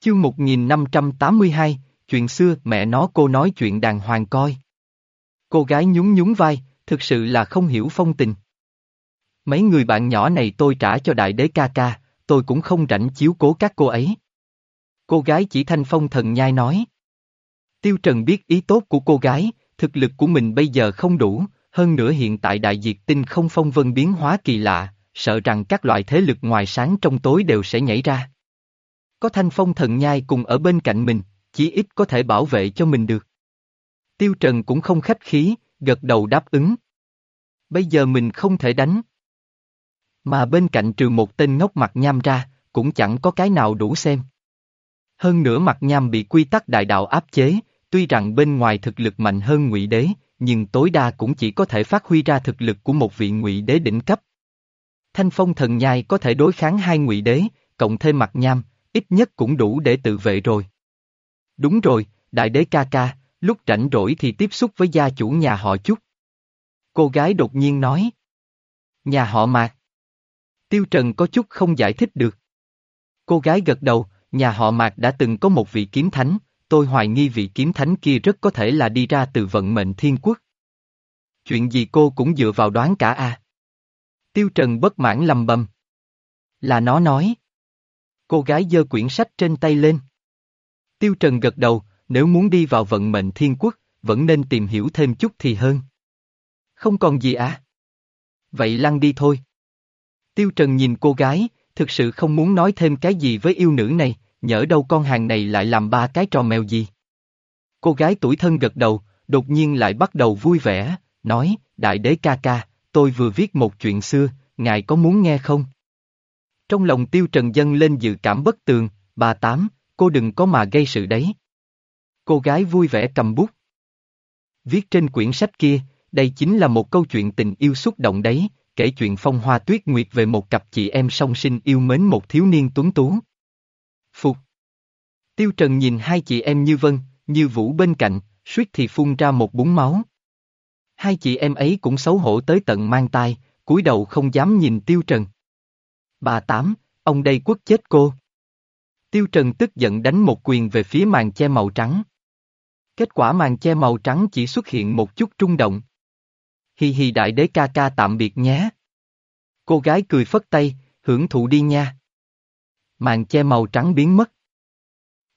Chương 1582, chuyện xưa mẹ nó cô nói chuyện đàng hoàng coi. Cô gái nhún nhún vai, thực sự là không hiểu phong tình. Mấy người bạn nhỏ này tôi trả cho đại đế ca ca, tôi cũng không rảnh chiếu cố các cô ấy. Cô gái chỉ thanh phong thần nhai nói. Tiêu Trần biết ý tốt của cô gái, thực lực của mình bây giờ không đủ, hơn nữa hiện tại đại diệt tinh không phong vân biến hóa kỳ lạ, sợ rằng các loại thế lực ngoài sáng trong tối đều sẽ nhảy ra. Có thanh phong thần nhai cùng ở bên cạnh mình, chỉ ít có thể bảo vệ cho mình được. Tiêu Trần cũng không khách khí, gật đầu đáp ứng. Bây giờ mình không thể đánh. Mà bên cạnh trừ một tên ngốc mặt nham ra, cũng chẳng có cái nào đủ xem. Hơn nữa mặt nham bị quy tắc đại đạo áp chế, tuy rằng bên ngoài thực lực mạnh hơn ngụy đế, nhưng tối đa cũng chỉ có thể phát huy ra thực lực của một vị ngụy đế đỉnh cấp. Thanh phong thần nhai có thể đối kháng hai ngụy đế, cộng thêm mặt nham, ít nhất cũng đủ để tự vệ rồi. Đúng rồi, đại đế ca ca, lúc rảnh rỗi thì tiếp xúc với gia chủ nhà họ chút. Cô gái đột nhiên nói. Nhà họ mạc. Tiêu Trần có chút không giải thích được. Cô gái gật đầu, nhà họ mạc đã từng có một vị kiếm thánh, tôi hoài nghi vị kiếm thánh kia rất có thể là đi ra từ vận mệnh thiên quốc. Chuyện gì cô cũng dựa vào đoán cả a. Tiêu Trần bất mãn lầm bầm. Là nó nói. Cô gái giơ quyển sách trên tay lên. Tiêu Trần gật đầu, nếu muốn đi vào vận mệnh thiên quốc, vẫn nên tìm hiểu thêm chút thì hơn. Không còn gì à? Vậy lăn đi thôi. Tiêu Trần nhìn cô gái, thực sự không muốn nói thêm cái gì với yêu nữ này, nhỡ đâu con hàng này lại làm ba cái trò mèo gì. Cô gái tuổi thân gật đầu, đột nhiên lại bắt đầu vui vẻ, nói, đại đế ca ca, tôi vừa viết một chuyện xưa, ngài có muốn nghe không? Trong lòng tiêu trần dân lên dự cảm bất tường, bà tám, cô đừng có mà gây sự đấy. Cô gái vui vẻ cầm bút. Viết trên quyển sách kia, đây chính là một câu chuyện tình yêu xúc động đấy, kể chuyện phong hoa tuyết nguyệt về một cặp chị em song sinh yêu mến một thiếu niên tuấn tú. Phục. Tiêu Trần nhìn hai chị em như vân, như vũ bên cạnh, suýt thì phun ra một búng máu. Hai chị em ấy cũng xấu hổ tới tận mang tai, cúi đầu không dám nhìn Tiêu Trần. Bà Tám, ông đây quất chết cô. Tiêu Trần tức giận đánh một quyền về phía màn che màu trắng. Kết quả màn che màu trắng chỉ xuất hiện một chút trung động. Hi hi đại đế ca ca tạm biệt nhé. Cô gái cười phất tay, hưởng thụ đi nha. Màn che màu trắng biến mất.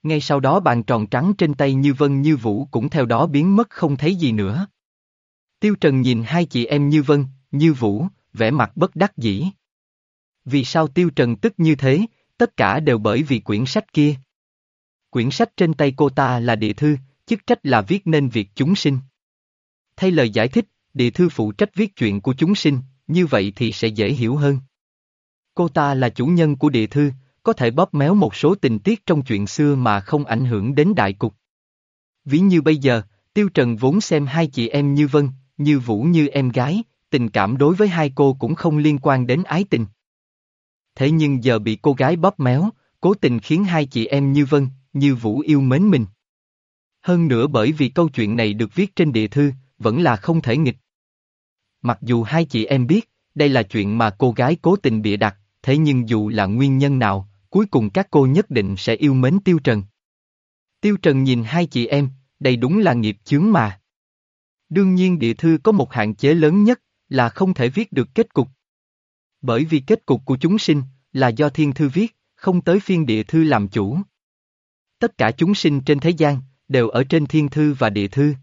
Ngay sau đó bàn tròn trắng trên tay như vân như vũ cũng theo đó biến mất không thấy gì nữa. Tiêu Trần nhìn hai chị em như vân, như vũ, vẻ mặt bất đắc dĩ. Vì sao Tiêu Trần tức như thế, tất cả đều bởi vì quyển sách kia. Quyển sách trên tay cô ta là địa thư, chức trách là viết nên việc chúng sinh. Thay lời giải thích, địa thư phụ trách viết chuyện của chúng sinh, như vậy thì sẽ dễ hiểu hơn. Cô ta là chủ nhân của địa thư, có thể bóp méo một số tình tiết trong chuyện xưa mà không ảnh hưởng đến đại cục. Ví như bây giờ, Tiêu Trần vốn xem hai chị em như Vân, như Vũ như em gái, tình cảm đối với hai cô cũng không liên quan đến ái tình. Thế nhưng giờ bị cô gái bóp méo, cố tình khiến hai chị em như Vân, như Vũ yêu mến mình. Hơn nữa bởi vì câu chuyện này được viết trên địa thư, vẫn là không thể nghịch. Mặc dù hai chị em biết, đây là chuyện mà cô gái cố tình bịa đặt, thế nhưng dù là nguyên nhân nào, cuối cùng các cô nhất định sẽ yêu mến Tiêu Trần. Tiêu Trần nhìn hai chị em, đây đúng là nghiệp chướng mà. Đương nhiên địa thư có một hạn chế lớn nhất, là không thể viết được kết cục. Bởi vì kết cục của chúng sinh, là do thiên thư viết, không tới phiên địa thư làm chủ. Tất cả chúng sinh trên thế gian, đều ở trên thiên thư và địa thư.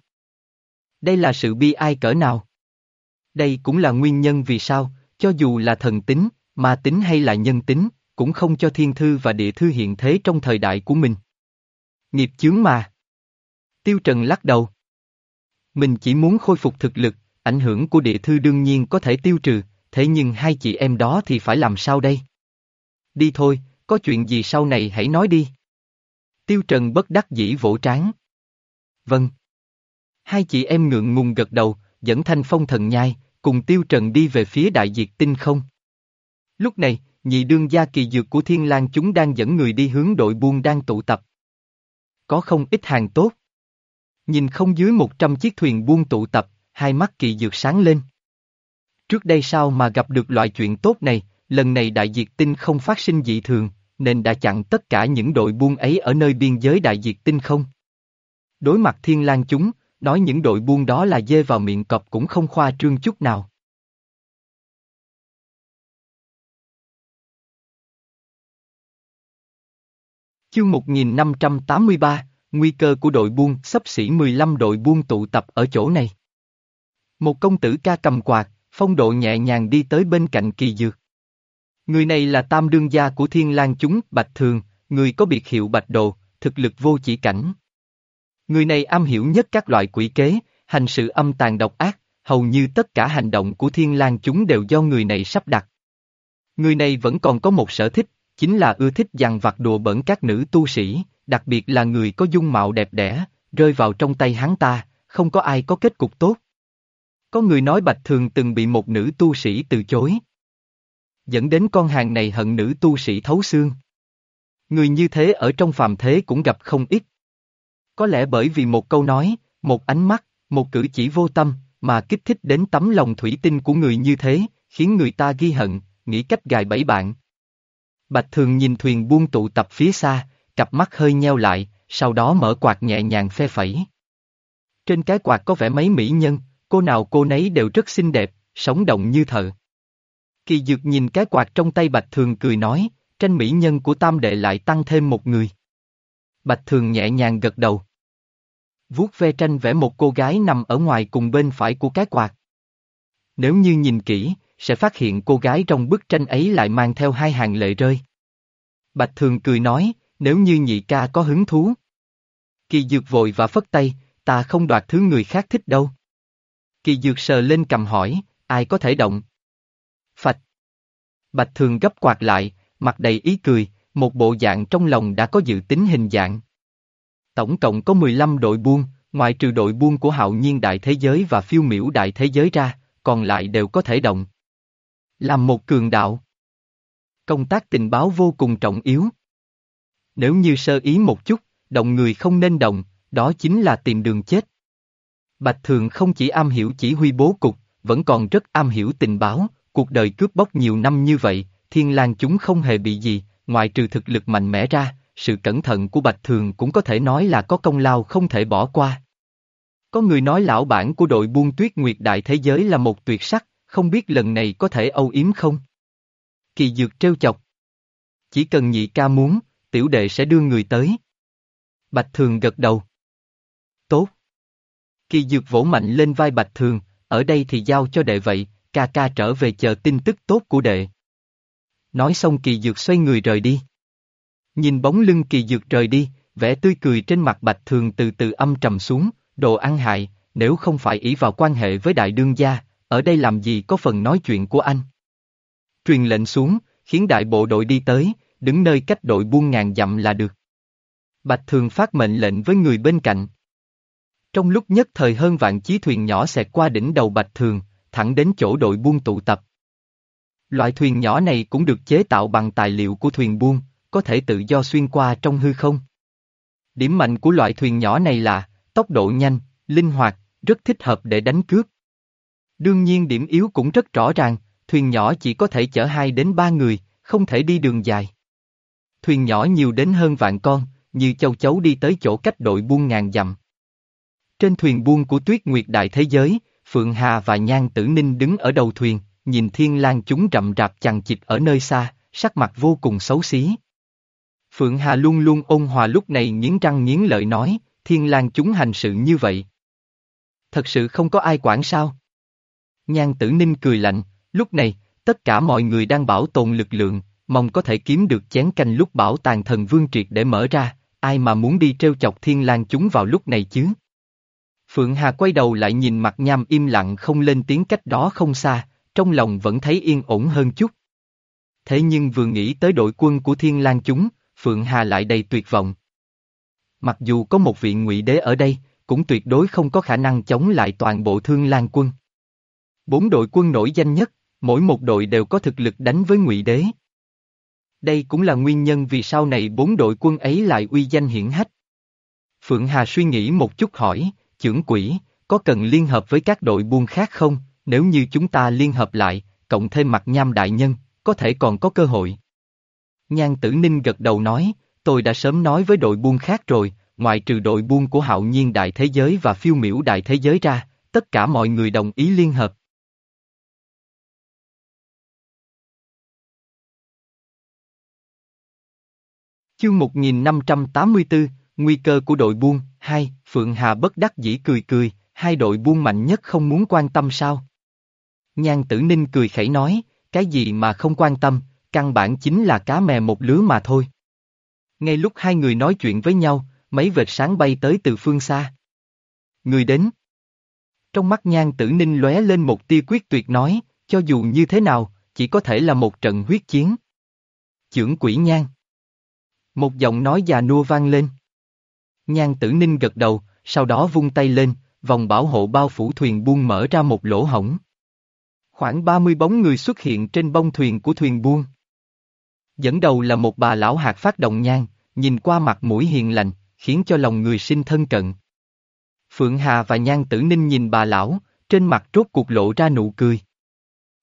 Đây là sự bi ai cỡ nào? Đây cũng là nguyên nhân vì sao, cho dù là thần tính, ma tính hay là nhân tính, cũng không cho thiên thư và địa thư hiện thế trong thời đại của mình. Nghiệp chướng mà. Tiêu Trần lắc đầu. Mình chỉ muốn khôi phục thực lực, ảnh hưởng của địa thư đương nhiên có thể tiêu trừ, thế nhưng hai chị em đó thì phải làm sao đây? Đi thôi, có chuyện gì sau này hãy nói đi. Tiêu Trần bất đắc dĩ vỗ trán. Vâng. Hai chị em ngượng ngùng gật đầu, dẫn thanh phong thần nhai, cùng Tiêu Trần đi về phía đại diệt tinh không. Lúc này, nhị đương gia kỳ dược của Thiên lang chúng đang dẫn người đi hướng đội buôn đang tụ tập. Có không ít hàng tốt. Nhìn không dưới 100 chiếc thuyền buôn tụ tập, hai mắt kỳ dược sáng lên. Trước đây sao mà gặp được loại chuyện tốt này, lần này đại diệt tinh không phát sinh dị thường, nên đã chặn tất cả những đội buôn ấy ở nơi biên giới đại diệt tinh không. Đối mặt thiên lang chúng, nói những đội buôn đó là dê vào miệng cọp cũng không khoa trương chút nào. Chương 1583, Nguy cơ của đội buôn, sắp xỉ 15 đội buôn tụ tập ở chỗ này. Một công tử ca cầm quạt, phong độ nhẹ nhàng đi tới bên cạnh kỳ dược. Người này là tam đương gia của thiên lang chúng, Bạch Thường, người có biệt hiệu Bạch Đồ, thực lực vô chỉ cảnh. Người này am hiểu nhất các loại quỷ kế, hành sự âm tàn độc ác, hầu như tất cả hành động của thiên lang chúng đều do người này sắp đặt. Người này vẫn còn có một sở thích, chính là ưa thích dằn vặt đùa bẩn các nữ tu sĩ, đặc biệt là người có dung mạo đẹp đẽ, rơi vào trong tay hắn ta, không có ai có kết cục tốt. Có người nói Bạch Thường từng bị một nữ tu sĩ từ chối. Dẫn đến con hàng này hận nữ tu sĩ thấu xương. Người như thế ở trong phàm thế cũng gặp không ít. Có lẽ bởi vì một câu nói, một ánh mắt, một cử chỉ vô tâm, mà kích thích đến tấm lòng thủy tinh của người như thế, khiến người ta ghi hận, nghĩ cách gài bẫy bạn. Bạch Thường nhìn thuyền buông tụ tập phía xa, cặp mắt hơi nheo lại, sau đó mở quạt nhẹ nhàng phe phẩy. Trên cái quạt có vẻ mấy mỹ nhân, cô nào cô nấy đều rất xinh đẹp, sống động như thợ. Kỳ dược nhìn cái quạt trong tay Bạch Thường cười nói, tranh mỹ nhân của tam đệ lại tăng thêm một người. Bạch Thường nhẹ nhàng gật đầu. Vuốt ve tranh vẽ một cô gái nằm ở ngoài cùng bên phải của cái quạt. Nếu như nhìn kỹ, sẽ phát hiện cô gái trong bức tranh ấy lại mang theo hai hàng lệ rơi. Bạch Thường cười nói, nếu như nhị ca có hứng thú. Kỳ dược vội và phất tay, ta không đoạt thứ người khác thích đâu. Kỳ dược sờ lên cầm hỏi, ai có thể động? Phạch. Bạch Thường gấp quạt lại, mặt đầy ý cười, một bộ dạng trong lòng đã có dự tính hình dạng. Tổng cộng có 15 đội buôn, ngoài trừ đội buôn của hạo nhiên đại thế giới và phiêu miểu đại thế giới ra, còn lại đều có thể động. Làm một cường đạo. Công tác tình báo vô cùng trọng yếu. Nếu như sơ ý một chút, động người không nên động, đó chính là tìm đường chết. Bạch Thường không chỉ am hiểu chỉ huy bố cục, vẫn còn rất am hiểu tình báo, cuộc đời cướp bóc nhiều năm như vậy, thiên lang chúng không hề bị gì, ngoài trừ thực lực mạnh mẽ ra, sự cẩn thận của Bạch Thường cũng có thể nói là có công lao không thể bỏ qua. Có người nói lão bản của đội buôn tuyết nguyệt đại thế giới là một tuyệt sắc, không biết lần này có thể âu yếm không? Kỳ dược trêu chọc. Chỉ cần nhị ca muốn, tiểu đệ sẽ đưa người tới. Bạch Thường gật đầu. Tốt. Kỳ dược vỗ mạnh lên vai Bạch Thường, ở đây thì giao cho đệ vậy, ca ca trở về chờ tin tức tốt của đệ. Nói xong kỳ dược xoay người rời đi. Nhìn bóng lưng kỳ dược rời đi, vẻ tươi cười trên mặt Bạch Thường từ từ âm trầm xuống, đồ ăn hại, nếu không phải ý vào quan hệ với đại đương gia, ở đây làm gì có phần nói chuyện của anh. Truyền lệnh xuống, khiến đại bộ đội đi tới, đứng nơi cách đội buôn ngàn dặm là được. Bạch Thường phát mệnh lệnh với người bên cạnh. Trong lúc nhất thời hơn vạn chí thuyền nhỏ xẹt qua đỉnh đầu Bạch Thường, thẳng đến chỗ đội buôn tụ tập. Loại thuyền nhỏ này cũng được chế tạo bằng tài liệu của thuyền buôn, có thể tự do xuyên qua trong hư không. Điểm mạnh của loại thuyền nhỏ này là, tốc độ nhanh, linh hoạt, rất thích hợp để đánh cướp. Đương nhiên điểm yếu cũng rất rõ ràng, thuyền nhỏ chỉ có thể chở hai đến ba người, không thể đi đường dài. Thuyền nhỏ nhiều đến hơn vạn con, như châu chấu đi tới chỗ cách đội buôn ngàn dặm. Trên thuyền buôn của tuyết nguyệt đại thế giới, Phượng Hà và Nhan Tử Ninh đứng ở đầu thuyền, nhìn thiên lang chúng rậm rạp chằng chịt ở nơi xa, sắc mặt vô cùng xấu xí. Phượng Hà luôn luôn ôn hòa lúc này nghiến răng nghiến lợi nói, thiên lang chúng hành sự như vậy. Thật sự không có ai quản sao? Nhan tử ninh cười lạnh, lúc này, tất cả mọi người đang bảo tồn lực lượng, mong có thể kiếm được chén canh lúc bảo tàng thần vương triệt để mở ra, ai mà muốn đi trêu chọc thiên lang chúng vào lúc này chứ? Phượng Hà quay đầu lại nhìn mặt nham im lặng không lên tiếng cách đó không xa, trong lòng vẫn thấy yên ổn hơn chút. Thế nhưng vừa nghĩ tới đội quân của thiên Lan chúng, Phượng Hà lại đầy tuyệt vọng. Mặc dù có một vị ngụy đế ở đây, cũng tuyệt đối không có khả năng chống lại toàn bộ thương Lan quân. Bốn đội quân nổi danh nhất, mỗi một đội đều có thực lực đánh với ngụy đế. Đây cũng là nguyên nhân vì sau này bốn đội quân ấy lại uy danh hiển hách. Phượng Hà suy nghĩ một chút hỏi, trưởng quỷ, có cần liên hợp với các đội buôn khác không, nếu như chúng ta liên hợp lại, cộng thêm mặt nham đại nhân, có thể còn có cơ hội. Nhan tử ninh gật đầu nói, tôi đã sớm nói với đội buôn khác rồi, ngoại trừ đội buôn của hạo nhiên đại thế giới và phiêu miểu đại thế giới ra, tất cả mọi người đồng ý liên hợp. Chương 1584, Nguy cơ của đội buôn, hai, Phượng Hà bất đắc dĩ cười cười, hai đội buôn mạnh nhất không muốn quan tâm sao? Nhan tử ninh cười khẩy nói, cái gì mà không quan tâm, căn bản chính là cá mè một lứa mà thôi. Ngay lúc hai người nói chuyện với nhau, mấy vệt sáng bay tới từ phương xa. Người đến. Trong mắt nhan tử ninh lóe lên một tia quyết tuyệt nói, cho dù như thế nào, chỉ có thể là một trận huyết chiến. Chưởng quỷ nhan. Một giọng nói già nua vang lên. Nhan tử ninh gật đầu, sau đó vung tay lên, vòng bảo hộ bao phủ thuyền buông mở ra một lỗ hổng. Khoảng 30 bóng người xuất hiện trên bông thuyền của thuyền buông. Dẫn đầu là một bà lão hạt phát động nhang, nhìn qua mặt mũi hiền lành, khiến cho lòng người sinh thân cận. Phượng Hà và Nhan Tử Ninh nhìn bà lão, trên mặt rốt cuộc lộ ra nụ cười.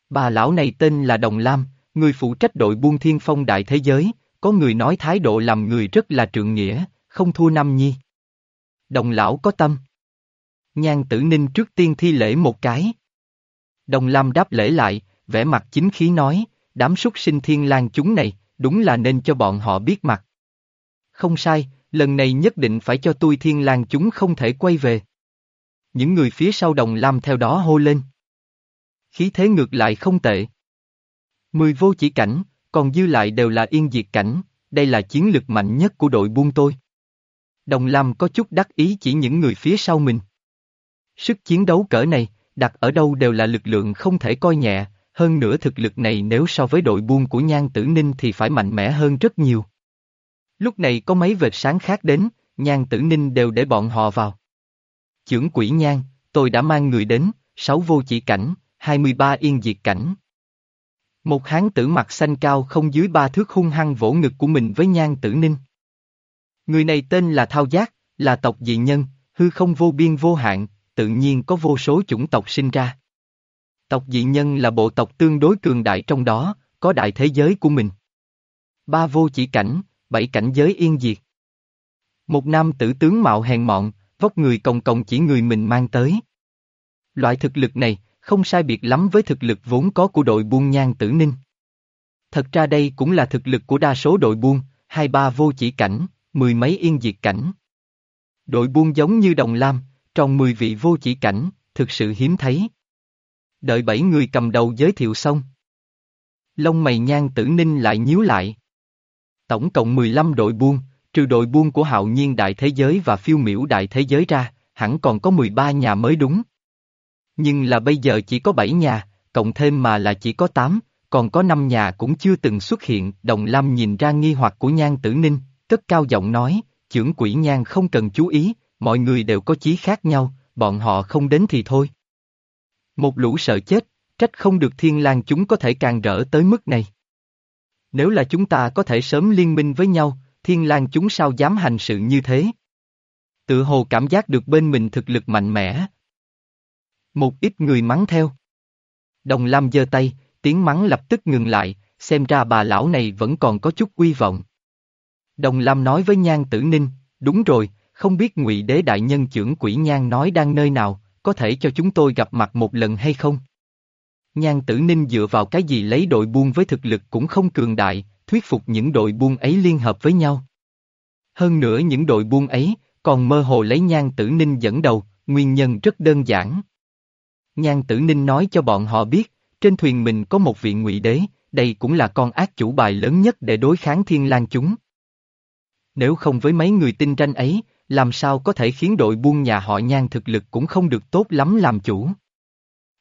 Bà lão này tên là Đồng Lam, người phụ trách đội buôn thiên phong đại thế giới, có người nói thái độ làm người rất là trượng nghĩa, không thua năm nhi. Đồng lão có tâm. Nhan Tử Ninh trước tiên thi lễ một cái. Đồng Lam đáp lễ lại, vẻ mặt chính khí nói, đám súc sinh thiên lang chúng này, đúng là nên cho bọn họ biết mặt. Không sai, lần này nhất định phải cho tôi thiên lang chúng không thể quay về. Những người phía sau đồng lam theo đó hô lên. Khí thế ngược lại không tệ. Mười vô chỉ cảnh, còn dư lại đều là yên diệt cảnh, đây là chiến lực mạnh nhất của đội buôn tôi. Đồng Lam có chút đắc ý chỉ những người phía sau mình. Sức chiến đấu cỡ này, đặt ở đâu đều là lực lượng không thể coi nhẹ, hơn nữa thực lực này nếu so với đội buôn của Nhan Tử Ninh thì phải mạnh mẽ hơn rất nhiều. Lúc này có mấy vệt sáng khác đến, Nhan Tử Ninh đều để bọn họ vào. Chưởng quỷ Nhan, tôi đã mang người đến, sáu vô chỉ cảnh, 23 yên diệt cảnh. Một hán tử mặt xanh cao không dưới ba thước hung hăng vỗ ngực của mình với Nhan Tử Ninh. Người này tên là Thao Giác, là tộc dị nhân, hư không vô biên vô hạn, tự nhiên có vô số chủng tộc sinh ra. Tộc dị nhân là bộ tộc tương đối cường đại trong đó, có đại thế giới của mình. Ba vô chỉ cảnh, bảy cảnh giới yên diệt. Một nam tử tướng mạo hèn mọn, vóc người còng còng chỉ người mình mang tới. Loại thực lực này, không sai biệt lắm với thực lực vốn có của đội buôn nhan tử ninh. Thật ra đây cũng là thực lực của đa số đội buôn, hai ba vô chỉ cảnh, mười mấy yên diệt cảnh. Đội buôn giống như đồng lam, trong mười vị vô chỉ cảnh, thực sự hiếm thấy. Đợi bảy người cầm đầu giới thiệu xong. Lông mày nhan tử ninh lại nhíu lại. Tổng cộng 15 đội buôn, trừ đội buôn của hạo nhiên đại thế giới và phiêu miểu đại thế giới ra, hẳn còn có 13 nhà mới đúng. Nhưng là bây giờ chỉ có 7 nhà, cộng thêm mà là chỉ có 8, còn có 5 nhà cũng chưa từng xuất hiện. Đồng Lam nhìn ra nghi hoặc của Nhan Tử Ninh, cất cao giọng nói, trưởng quỷ Nhan không cần chú ý, mọi người đều có chí khác nhau, bọn họ không đến thì thôi. Một lũ sợ chết, trách không được thiên lang chúng có thể càng rỡ tới mức này. Nếu là chúng ta có thể sớm liên minh với nhau, thiên lang chúng sao dám hành sự như thế? Tự hồ cảm giác được bên mình thực lực mạnh mẽ. Một ít người mắng theo. Đồng Lam giơ tay, tiếng mắng lập tức ngừng lại, xem ra bà lão này vẫn còn có chút quy vọng. Đồng Lam nói với Nhan Tử Ninh, đúng rồi, không biết ngụy Đế Đại Nhân trưởng quỷ Nhan nói đang nơi nào, có thể cho chúng tôi gặp mặt một lần hay không? Nhan tử ninh dựa vào cái gì lấy đội buôn với thực lực cũng không cường đại, thuyết phục những đội buôn ấy liên hợp với nhau. Hơn nữa những đội buôn ấy, còn mơ hồ lấy nhan tử ninh dẫn đầu, nguyên nhân rất đơn giản. Nhan tử ninh nói cho bọn họ biết, trên thuyền mình có một vị ngụy đế, đây cũng là con ác chủ bài lớn nhất để đối kháng thiên lang chúng. Nếu không với mấy người tinh tranh ấy, làm sao có thể khiến đội buôn nhà họ nhan thực lực cũng không được tốt lắm làm chủ.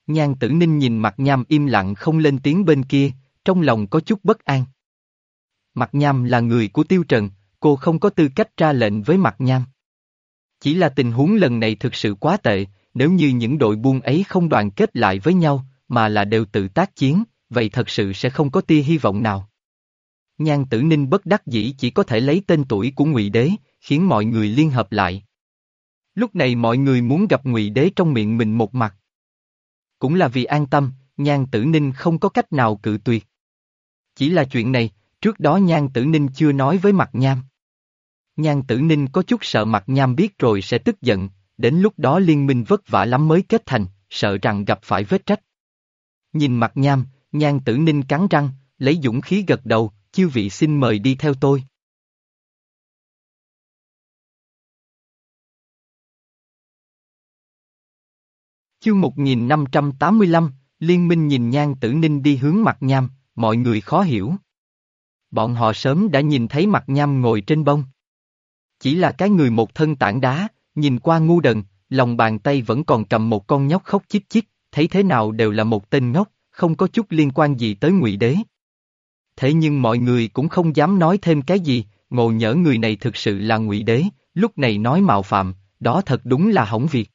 Nhan tử ninh nhìn mặt nham im lặng không lên tiếng bên kia, trong lòng có chút bất an. Mặt nham là người của tiêu trần, cô không có tư cách ra lệnh với mặt nham. Chỉ là tình huống lần này thực sự quá tệ, nếu như những đội buôn ấy không đoàn kết lại với nhau, mà là đều tự tác chiến, vậy thật sự sẽ không có tia hy vọng nào. Nhan tử ninh bất đắc dĩ chỉ có thể lấy tên tuổi của ngụy Đế, khiến mọi người liên hợp lại. Lúc này mọi người muốn gặp ngụy Đế trong miệng mình một mặt. Cũng là vì an tâm, nhan tử ninh không có cách nào cự tuyệt. Chỉ là chuyện này, trước đó Nhan Tử Ninh chưa nói với mặt nham. Nhan Tử Ninh có chút sợ mặt nham biết rồi sẽ tức giận, đến lúc đó liên minh vất vả lắm mới kết thành, sợ rằng gặp phải vết trách. Nhìn mặt nham, Nhan Tử Ninh cắn răng, lấy dũng khí gật đầu, chư vị xin mời đi theo tôi. Chương 1585, Liên minh nhìn Nhan Tử Ninh đi hướng mặt nham, mọi người khó hiểu. Bọn họ sớm đã nhìn thấy mặt nham ngồi trên bông. Chỉ là cái người một thân tảng đá, nhìn qua ngu đần, lòng bàn tay vẫn còn cầm một con nhóc khóc chít chít, thấy thế nào đều là một tên ngốc, không có chút liên quan gì tới ngụy đế. Thế nhưng mọi người cũng không dám nói thêm cái gì, ngộ nhỡ người này thực sự là ngụy đế, lúc này nói mạo phạm, đó thật đúng là hỏng việc.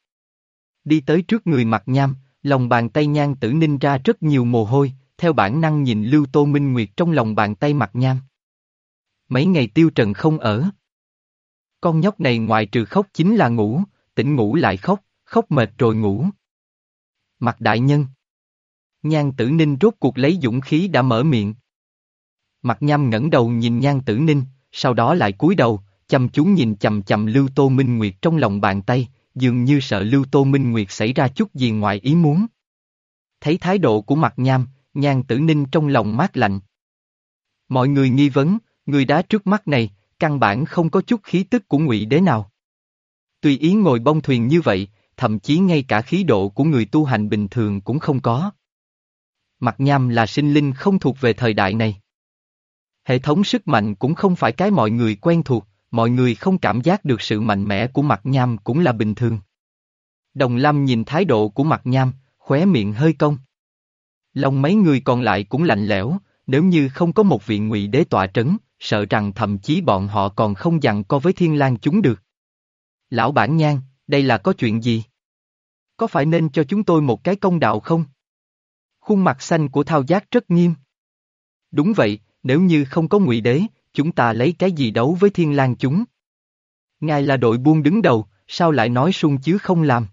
Đi tới trước người mặt nham, lòng bàn tay nhan tử ninh ra rất nhiều mồ hôi, theo bản năng nhìn Lưu Tô Minh Nguyệt trong lòng bàn tay mặt nham. Mấy ngày tiêu trần không ở. Con nhóc này ngoài trừ khóc chính là ngủ, tỉnh ngủ lại khóc, khóc mệt rồi ngủ. Mặt đại nhân. Nhan tử ninh rốt cuộc lấy dũng khí đã mở miệng. Mặt nham ngẩng đầu nhìn nhan tử ninh, sau đó lại cúi đầu, chăm chú nhìn chầm chầm Lưu Tô Minh Nguyệt trong lòng bàn tay, dường như sợ Lưu Tô Minh Nguyệt xảy ra chút gì ngoài ý muốn. Thấy thái độ của mặt nham, nhan tử ninh trong lòng mát lạnh. Mọi người nghi vấn, người đá trước mắt này, căn bản không có chút khí tức của ngụy đế nào. Tùy ý ngồi bông thuyền như vậy, thậm chí ngay cả khí độ của người tu hành bình thường cũng không có. Mặt nham là sinh linh không thuộc về thời đại này. Hệ thống sức mạnh cũng không phải cái mọi người quen thuộc, mọi người không cảm giác được sự mạnh mẽ của mặt nham cũng là bình thường. Đồng Lâm nhìn thái độ của mặt nham, khóe miệng hơi cong. Lòng mấy người còn lại cũng lạnh lẽo, nếu như không có một vị ngụy đế tọa trấn, sợ rằng thậm chí bọn họ còn không dặn co với thiên lang chúng được. Lão bản nhan, đây là có chuyện gì? Có phải nên cho chúng tôi một cái công đạo không? Khuôn mặt xanh của thao giác rất nghiêm. Đúng vậy, nếu như không có ngụy đế, chúng ta lấy cái gì đấu với thiên lang chúng? Ngài là đội buôn đứng đầu, sao lại nói sung chứ không làm?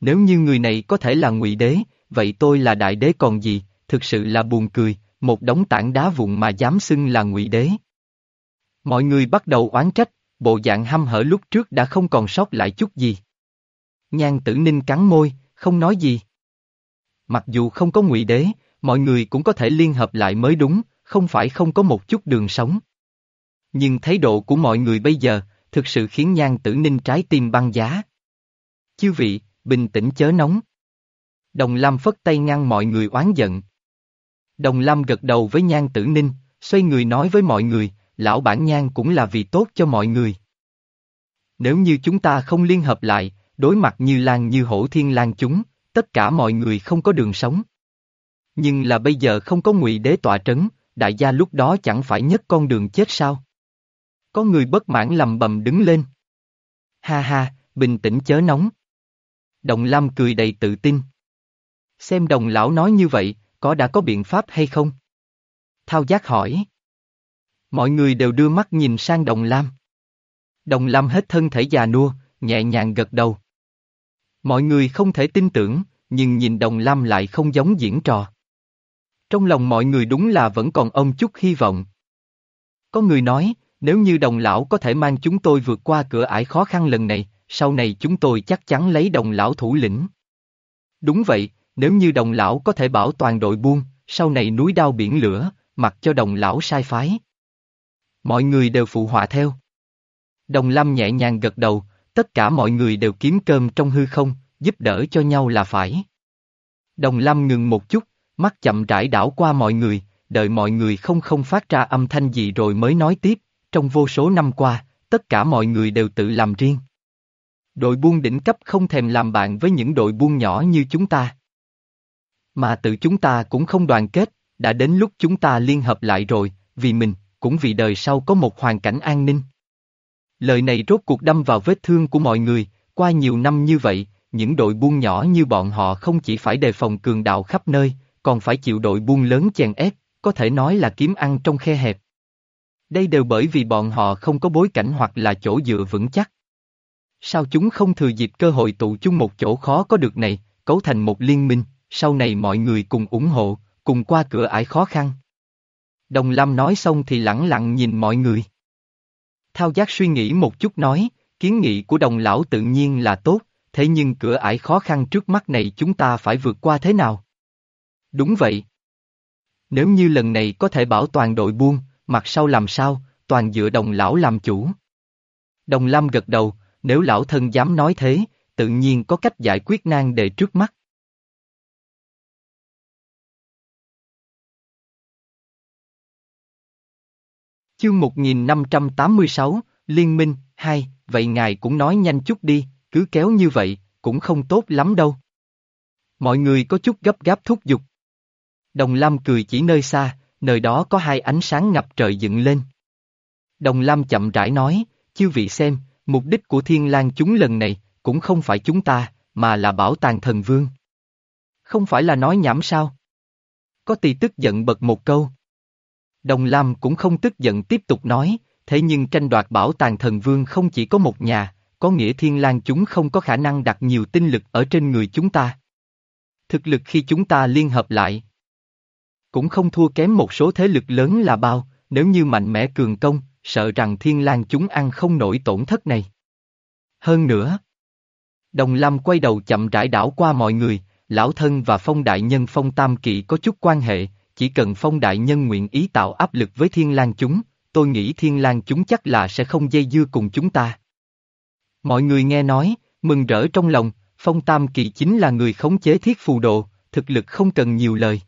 Nếu như người này có thể là ngụy đế, vậy tôi là đại đế còn gì, thực sự là buồn cười, một đống tảng đá vụn mà dám xưng là ngụy đế. Mọi người bắt đầu oán trách, bộ dạng hăm hở lúc trước đã không còn sót lại chút gì. Nhan tử ninh cắn môi, không nói gì. Mặc dù không có ngụy đế, mọi người cũng có thể liên hợp lại mới đúng, không phải không có một chút đường sống. Nhưng thái độ của mọi người bây giờ, thực sự khiến nhan tử ninh trái tim băng giá. Chư vị, bình tĩnh chớ nóng. Đồng Lam phất tay ngăn mọi người oán giận. Đồng Lam gật đầu với Nhan Tử Ninh, xoay người nói với mọi người, lão bản Nhan cũng là vì tốt cho mọi người. Nếu như chúng ta không liên hợp lại, đối mặt như Lan như hổ thiên Lan chúng, tất cả mọi người không có đường sống. Nhưng là bây giờ không có ngụy đế tọa trấn, đại gia lúc đó chẳng phải nhất con đường chết sao? Có người bất mãn lầm bầm đứng lên. Ha ha, bình tĩnh chớ nóng. Đồng Lam cười đầy tự tin. Xem đồng lão nói như vậy, có đã có biện pháp hay không? Thao giác hỏi. Mọi người đều đưa mắt nhìn sang đồng lam. Đồng lam hết thân thể già nua, nhẹ nhàng gật đầu. Mọi người không thể tin tưởng, nhưng nhìn đồng lam lại không giống diễn trò. Trong lòng mọi người đúng là vẫn còn ông chút hy vọng. Có người nói, nếu như đồng lão có thể mang chúng tôi vượt qua cửa ải khó khăn lần này, sau này chúng tôi chắc chắn lấy đồng lão thủ lĩnh. Đúng vậy, nếu như đồng lão có thể bảo toàn đội buôn, sau này núi đao biển lửa, mặc cho đồng lão sai phái. Mọi người đều phụ họa theo. Đồng Lâm nhẹ nhàng gật đầu, tất cả mọi người đều kiếm cơm trong hư không, giúp đỡ cho nhau là phải. Đồng Lâm ngừng một chút, mắt chậm rãi đảo qua mọi người, đợi mọi người không không phát ra âm thanh gì rồi mới nói tiếp, trong vô số năm qua, tất cả mọi người đều tự làm riêng. Đội buôn đỉnh cấp không thèm làm bạn với những đội buôn nhỏ như chúng ta. Mà tự chúng ta cũng không đoàn kết, đã đến lúc chúng ta liên hợp lại rồi, vì mình, cũng vì đời sau có một hoàn cảnh an ninh. Lời này rốt cuộc đâm vào vết thương của mọi người, qua nhiều năm như vậy, những đội buôn nhỏ như bọn họ không chỉ phải đề phòng cường đạo khắp nơi, còn phải chịu đội buôn lớn chèn ép, có thể nói là kiếm ăn trong khe hẹp. Đây đều bởi vì bọn họ không có bối cảnh hoặc là chỗ dựa vững chắc. Sao chúng không thừa dịp cơ hội tụ chung một chỗ khó có được này, cấu thành một liên minh, sau này mọi người cùng ủng hộ, cùng qua cửa ải khó khăn. Đồng Lam nói xong thì lẳng lặng nhìn mọi người. Thao giác suy nghĩ một chút nói, kiến nghị của đồng lão tự nhiên là tốt, thế nhưng cửa ải khó khăn trước mắt này chúng ta phải vượt qua thế nào? Đúng vậy. Nếu như lần này có thể bảo toàn đội buông, mặt sau làm sao, toàn dựa đồng lão làm chủ. Đồng Lam gật đầu, nếu lão thân dám nói thế, tự nhiên có cách giải quyết nan đề trước mắt. Chương 1586, Liên minh, 2, vậy ngài cũng nói nhanh chút đi, cứ kéo như vậy, cũng không tốt lắm đâu. Mọi người có chút gấp gáp thúc giục. Đồng Lam cười chỉ nơi xa, nơi đó có hai ánh sáng ngập trời dựng lên. Đồng Lam chậm rãi nói, chư vị xem, mục đích của Thiên lang chúng lần này, cũng không phải chúng ta, mà là bảo tàng thần vương. Không phải là nói nhảm sao? Có tỳ tức giận bật một câu. Đồng Lam cũng không tức giận tiếp tục nói, thế nhưng tranh đoạt bảo tàng thần vương không chỉ có một nhà, có nghĩa thiên lang chúng không có khả năng đặt nhiều tinh lực ở trên người chúng ta. Thực lực khi chúng ta liên hợp lại, cũng không thua kém một số thế lực lớn là bao, nếu như mạnh mẽ cường công, sợ rằng thiên lang chúng ăn không nổi tổn thất này. Hơn nữa, Đồng Lam quay đầu chậm rãi đảo qua mọi người, lão thân và phong đại nhân phong tam kỵ có chút quan hệ, chỉ cần phong đại nhân nguyện ý tạo áp lực với thiên lang chúng, tôi nghĩ thiên lang chúng chắc là sẽ không dây dưa cùng chúng ta. Mọi người nghe nói, mừng rỡ trong lòng, phong tam kỳ chính là người khống chế thiết phù đồ, thực lực không cần nhiều lời.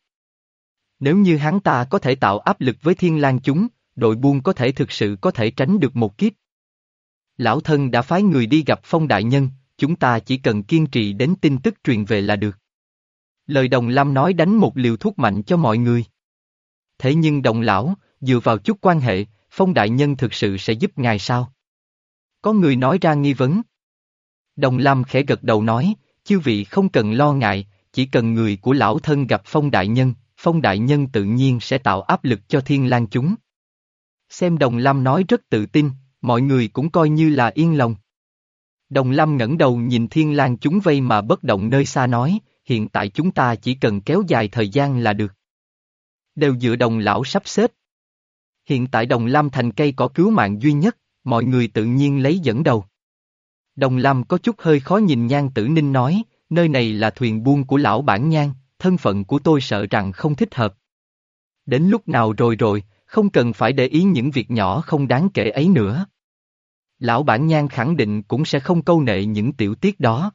Nếu như hắn ta có thể tạo áp lực với thiên lang chúng, đội buôn có thể thực sự có thể tránh được một kiếp. Lão thân đã phái người đi gặp phong đại nhân, chúng ta chỉ cần kiên trì đến tin tức truyền về là được. Lời đồng lam nói đánh một liều thuốc mạnh cho mọi người. Thế nhưng đồng lão, dựa vào chút quan hệ, phong đại nhân thực sự sẽ giúp ngài sao? Có người nói ra nghi vấn. Đồng Lam khẽ gật đầu nói, chư vị không cần lo ngại, chỉ cần người của lão thân gặp phong đại nhân, phong đại nhân tự nhiên sẽ tạo áp lực cho thiên lang chúng. Xem Đồng Lam nói rất tự tin, mọi người cũng coi như là yên lòng. Đồng Lam ngẩng đầu nhìn thiên lang chúng vây mà bất động nơi xa nói, hiện tại chúng ta chỉ cần kéo dài thời gian là được. Đều dựa đồng lão sắp xếp. Hiện tại đồng Lam thành cây cỏ cứu mạng duy nhất, mọi người tự nhiên lấy dẫn đầu. Đồng Lam có chút hơi khó nhìn Nhan Tử Ninh nói, nơi này là thuyền buôn của lão bản Nhan, thân phận của tôi sợ rằng không thích hợp. Đến lúc nào rồi rồi, không cần phải để ý những việc nhỏ không đáng kể ấy nữa. Lão bản Nhan khẳng định cũng sẽ không câu nệ những tiểu tiết đó.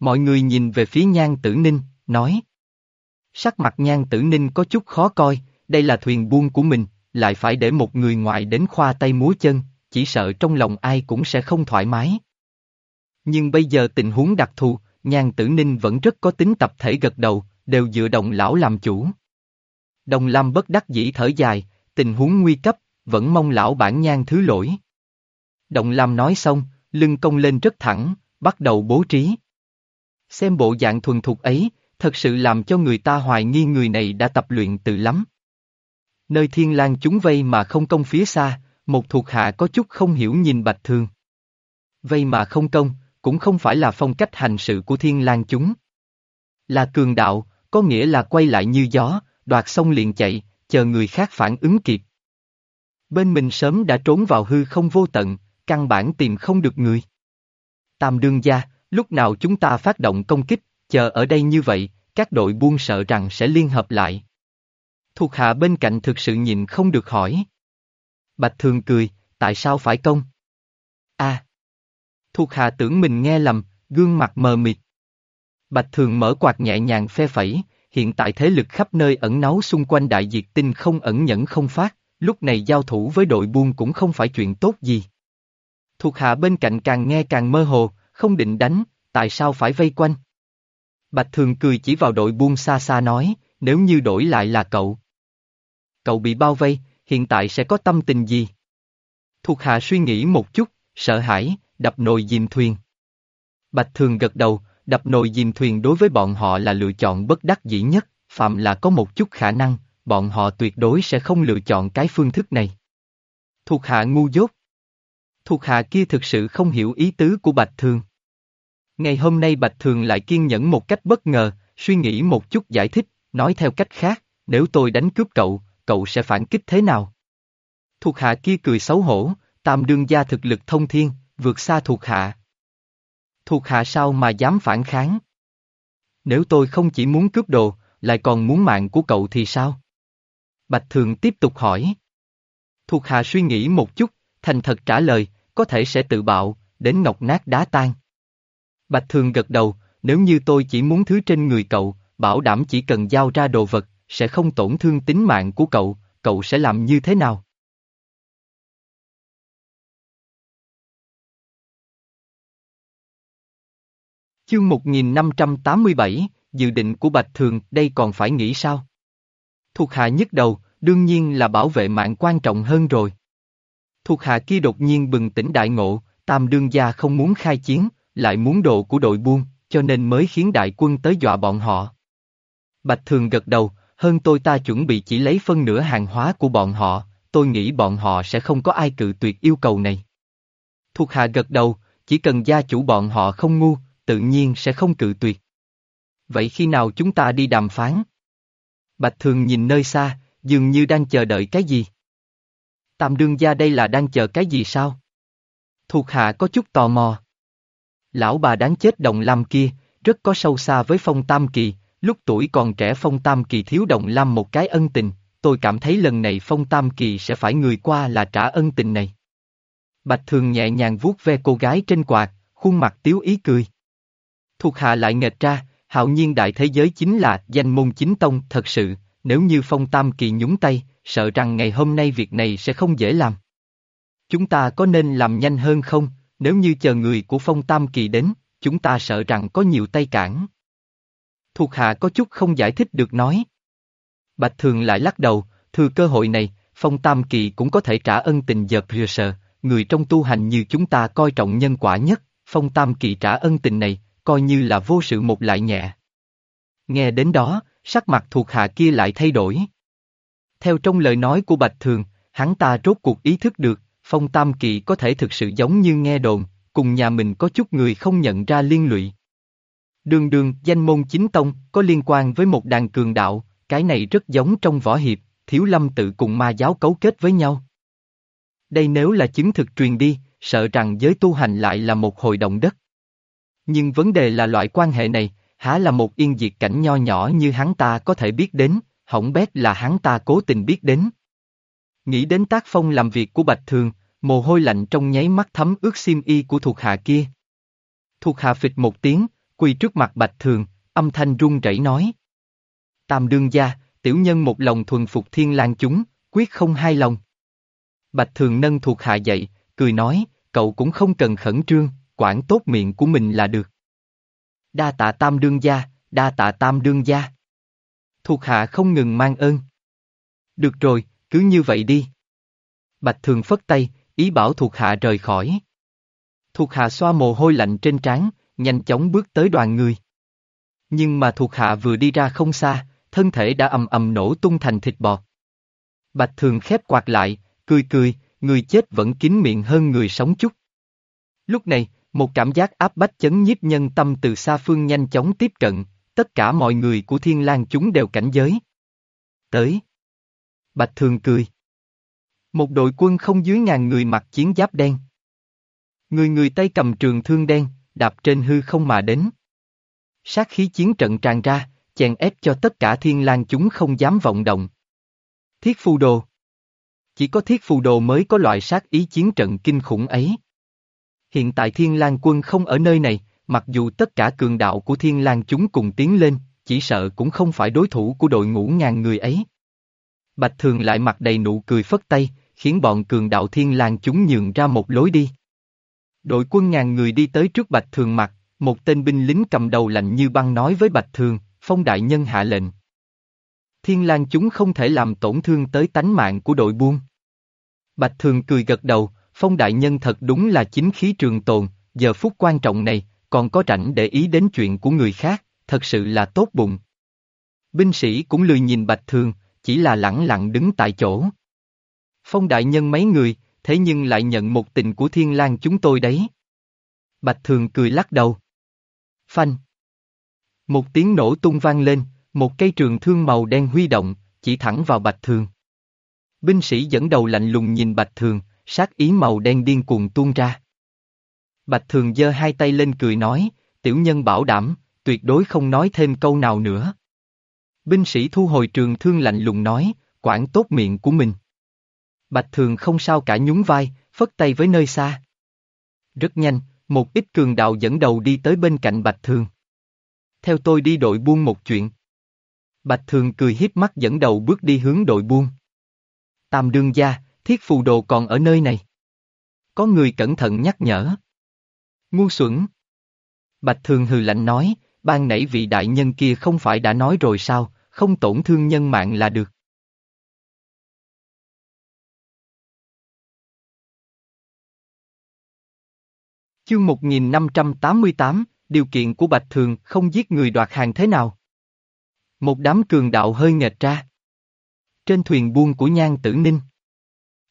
Mọi người nhìn về phía Nhan Tử Ninh, nói. Sắc mặt Nhan Tử Ninh có chút khó coi, đây là thuyền buôn của mình, lại phải để một người ngoại đến khoa tay múa chân, chỉ sợ trong lòng ai cũng sẽ không thoải mái. Nhưng bây giờ tình huống đặc thù, Nhan Tử Ninh vẫn rất có tính tập thể gật đầu, đều dựa đồng lão làm chủ. Đồng Lam bất đắc dĩ thở dài, tình huống nguy cấp, vẫn mong lão bản Nhan thứ lỗi. Đồng Lam nói xong, lưng cong lên rất thẳng, bắt đầu bố trí. Xem bộ dạng thuần thục ấy, thật sự làm cho người ta hoài nghi người này đã tập luyện từ lắm. Nơi thiên lang chúng vây mà không công phía xa, một thuộc hạ có chút không hiểu nhìn Bạch thường. Vây mà không công, cũng không phải là phong cách hành sự của thiên lang chúng. Là cường đạo, có nghĩa là quay lại như gió, đoạt xong liền chạy, chờ người khác phản ứng kịp. Bên mình sớm đã trốn vào hư không vô tận, căn bản tìm không được người. Tam đương gia, lúc nào chúng ta phát động công kích, chờ ở đây như vậy, các đội buôn sợ rằng sẽ liên hợp lại. Thuộc hạ bên cạnh thực sự nhìn không được hỏi. Bạch Thường cười, tại sao phải công? a à. Thuộc hạ tưởng mình nghe lầm, gương mặt mờ mịt. Bạch Thường mở quạt nhẹ nhàng phe phẩy, hiện tại thế lực khắp nơi ẩn náu xung quanh đại diệt tinh không ẩn nhẫn không phát, lúc này giao thủ với đội buôn cũng không phải chuyện tốt gì. Thuộc hạ bên cạnh càng nghe càng mơ hồ, không định đánh, tại sao phải vây quanh? Bạch Thường cười chỉ vào đội buôn xa xa nói, nếu như đổi lại là cậu. Cậu bị bao vây, hiện tại sẽ có tâm tình gì? Thuộc hạ suy nghĩ một chút, sợ hãi, đập nồi dìm thuyền. Bạch Thường gật đầu, đập nồi dìm thuyền đối với bọn họ là lựa chọn bất đắc dĩ nhất, phạm là có một chút khả năng, bọn họ tuyệt đối sẽ không lựa chọn cái phương thức này. Thuộc hạ ngu dốt. Thuộc hạ kia thực sự không hiểu ý tứ của Bạch Thường. Ngày hôm nay Bạch Thường lại kiên nhẫn một cách bất ngờ, suy nghĩ một chút giải thích, nói theo cách khác, nếu tôi đánh cướp cậu, cậu sẽ phản kích thế nào? Thuộc hạ kia cười xấu hổ, tam đương gia thực lực thông thiên, vượt xa thuộc hạ. Thuộc hạ sao mà dám phản kháng? Nếu tôi không chỉ muốn cướp đồ, lại còn muốn mạng của cậu thì sao? Bạch Thường tiếp tục hỏi. Thuộc hạ suy nghĩ một chút, thành thật trả lời, có thể sẽ tự bạo, đến ngọc nát đá tan. Bạch Thường gật đầu, nếu như tôi chỉ muốn thứ trên người cậu, bảo đảm chỉ cần giao ra đồ vật, sẽ không tổn thương tính mạng của cậu, cậu sẽ làm như thế nào? Chương 1587, dự định của Bạch Thường, đây còn phải nghĩ sao? Thuộc hạ nhất đầu, đương nhiên là bảo vệ mạng quan trọng hơn rồi. Thuộc hạ kia đột nhiên bừng tỉnh đại ngộ, tam đương gia không muốn khai chiến, lại muốn độ của đội buôn, cho nên mới khiến đại quân tới dọa bọn họ. Bạch Thường gật đầu, hơn tôi ta chuẩn bị chỉ lấy phân nửa hàng hóa của bọn họ, tôi nghĩ bọn họ sẽ không có ai cự tuyệt yêu cầu này. Thuộc hạ gật đầu, chỉ cần gia chủ bọn họ không ngu, tự nhiên sẽ không cự tuyệt. Vậy khi nào chúng ta đi đàm phán? Bạch Thường nhìn nơi xa, dường như đang chờ đợi cái gì. Tam đương gia đây là đang chờ cái gì sao? Thuộc hạ có chút tò mò. Lão bà đáng chết đồng lam kia, rất có sâu xa với phong tam kỳ, lúc tuổi còn trẻ phong tam kỳ thiếu đồng lam một cái ân tình, tôi cảm thấy lần này phong tam kỳ sẽ phải người qua là trả ân tình này. Bạch thường nhẹ nhàng vuốt ve cô gái trên quạt, khuôn mặt tiếu ý cười. Thuộc hạ lại nghệch ra, hạo nhiên đại thế giới chính là danh môn chính tông thật sự, nếu như phong tam kỳ nhúng tay, sợ rằng ngày hôm nay việc này sẽ không dễ làm. Chúng ta có nên làm nhanh hơn không, nếu như chờ người của phong tam kỳ đến, chúng ta sợ rằng có nhiều tay cản. Thuộc hạ có chút không giải thích được nói. Bạch Thường lại lắc đầu, thừa cơ hội này, phong tam kỳ cũng có thể trả ân tình dợp rìa sờ, người trong tu hành như chúng ta coi trọng nhân quả nhất, phong tam kỳ trả ân tình này, coi như là vô sự một lại nhẹ. Nghe đến đó, sắc mặt thuộc hạ kia lại thay đổi. Theo trong lời nói của Bạch Thường, hắn ta rốt cuộc ý thức được, Phong Tam Kỳ có thể thực sự giống như nghe đồn, cùng nhà mình có chút người không nhận ra liên lụy. Đường đường, danh môn chính tông, có liên quan với một đàn cường đạo, cái này rất giống trong võ hiệp, thiếu lâm tự cùng ma giáo cấu kết với nhau. Đây nếu là chứng thực truyền đi, sợ rằng giới tu hành lại là một hồi động đất. Nhưng vấn đề là loại quan hệ này, há là một yên diệt cảnh nho nhỏ như hắn ta có thể biết đến, hỏng bét là hắn ta cố tình biết đến. Nghĩ đến tác phong làm việc của Bạch Thường, mồ hôi lạnh trong nháy mắt thấm ướt xiêm y của thuộc hạ kia. Thuộc hạ phịch một tiếng, quỳ trước mặt Bạch Thường, âm thanh run rẩy nói. Tam đương gia, tiểu nhân một lòng thuần phục thiên lang chúng, quyết không hai lòng. Bạch Thường nâng thuộc hạ dậy, cười nói, cậu cũng không cần khẩn trương, quản tốt miệng của mình là được. Đa tạ tam đương gia, đa tạ tam đương gia. Thuộc hạ không ngừng mang ơn. Được rồi, cứ như vậy đi. Bạch Thường phất tay, ý bảo thuộc hạ rời khỏi. Thuộc hạ xoa mồ hôi lạnh trên trán, nhanh chóng bước tới đoàn người. Nhưng mà thuộc hạ vừa đi ra không xa, thân thể đã ầm ầm nổ tung thành thịt bọt. Bạch Thường khép quạt lại, cười cười, người chết vẫn kín miệng hơn người sống chút. Lúc này, một cảm giác áp bách chấn nhiếp nhân tâm từ xa phương nhanh chóng tiếp cận, tất cả mọi người của thiên lang chúng đều cảnh giới. Tới. Bạch Thường cười. Một đội quân không dưới ngàn người mặc chiến giáp đen. Người người tay cầm trường thương đen, đạp trên hư không mà đến. Sát khí chiến trận tràn ra, chèn ép cho tất cả thiên lang chúng không dám vọng động. Thiết phù đồ. Chỉ có thiết phù đồ mới có loại sát ý chiến trận kinh khủng ấy. Hiện tại thiên lang quân không ở nơi này, mặc dù tất cả cường đạo của thiên lang chúng cùng tiến lên, chỉ sợ cũng không phải đối thủ của đội ngũ ngàn người ấy. Bạch Thường lại mặt đầy nụ cười phất tay, khiến bọn cường đạo thiên lang chúng nhường ra một lối đi. Đội quân ngàn người đi tới trước Bạch Thường mặt, một tên binh lính cầm đầu lạnh như băng nói với Bạch Thường, phong đại nhân hạ lệnh. Thiên lang chúng không thể làm tổn thương tới tánh mạng của đội buôn. Bạch Thường cười gật đầu, phong đại nhân thật đúng là chính khí trường tồn, giờ phút quan trọng này, còn có rảnh để ý đến chuyện của người khác, thật sự là tốt bụng. Binh sĩ cũng lười nhìn Bạch Thường, chỉ là lẳng lặng đứng tại chỗ. Phong đại nhân mấy người, thế nhưng lại nhận một tình của thiên lang chúng tôi đấy. Bạch Thường cười lắc đầu. Phanh. Một tiếng nổ tung vang lên, một cây trường thương màu đen huy động, chỉ thẳng vào Bạch Thường. Binh sĩ dẫn đầu lạnh lùng nhìn Bạch Thường, sát ý màu đen điên cuồng tuôn ra. Bạch Thường giơ hai tay lên cười nói, tiểu nhân bảo đảm, tuyệt đối không nói thêm câu nào nữa. Binh sĩ thu hồi trường thương lạnh lùng nói, quản tốt miệng của mình. Bạch Thường không sao cả nhún vai, phất tay với nơi xa. Rất nhanh, một ít cường đạo dẫn đầu đi tới bên cạnh Bạch Thường. Theo tôi đi đội buôn một chuyện. Bạch Thường cười hiếp mắt dẫn đầu bước đi hướng đội buôn. Tam đương gia, thiết phù đồ còn ở nơi này. Có người cẩn thận nhắc nhở. Ngu xuẩn. Bạch Thường hừ lạnh nói, ban nãy vị đại nhân kia không phải đã nói rồi sao, không tổn thương nhân mạng là được. Chương 1588, điều kiện của Bạch Thường không giết người đoạt hàng thế nào? Một đám cường đạo hơi nghệch ra. Trên thuyền buôn của Nhan Tử Ninh.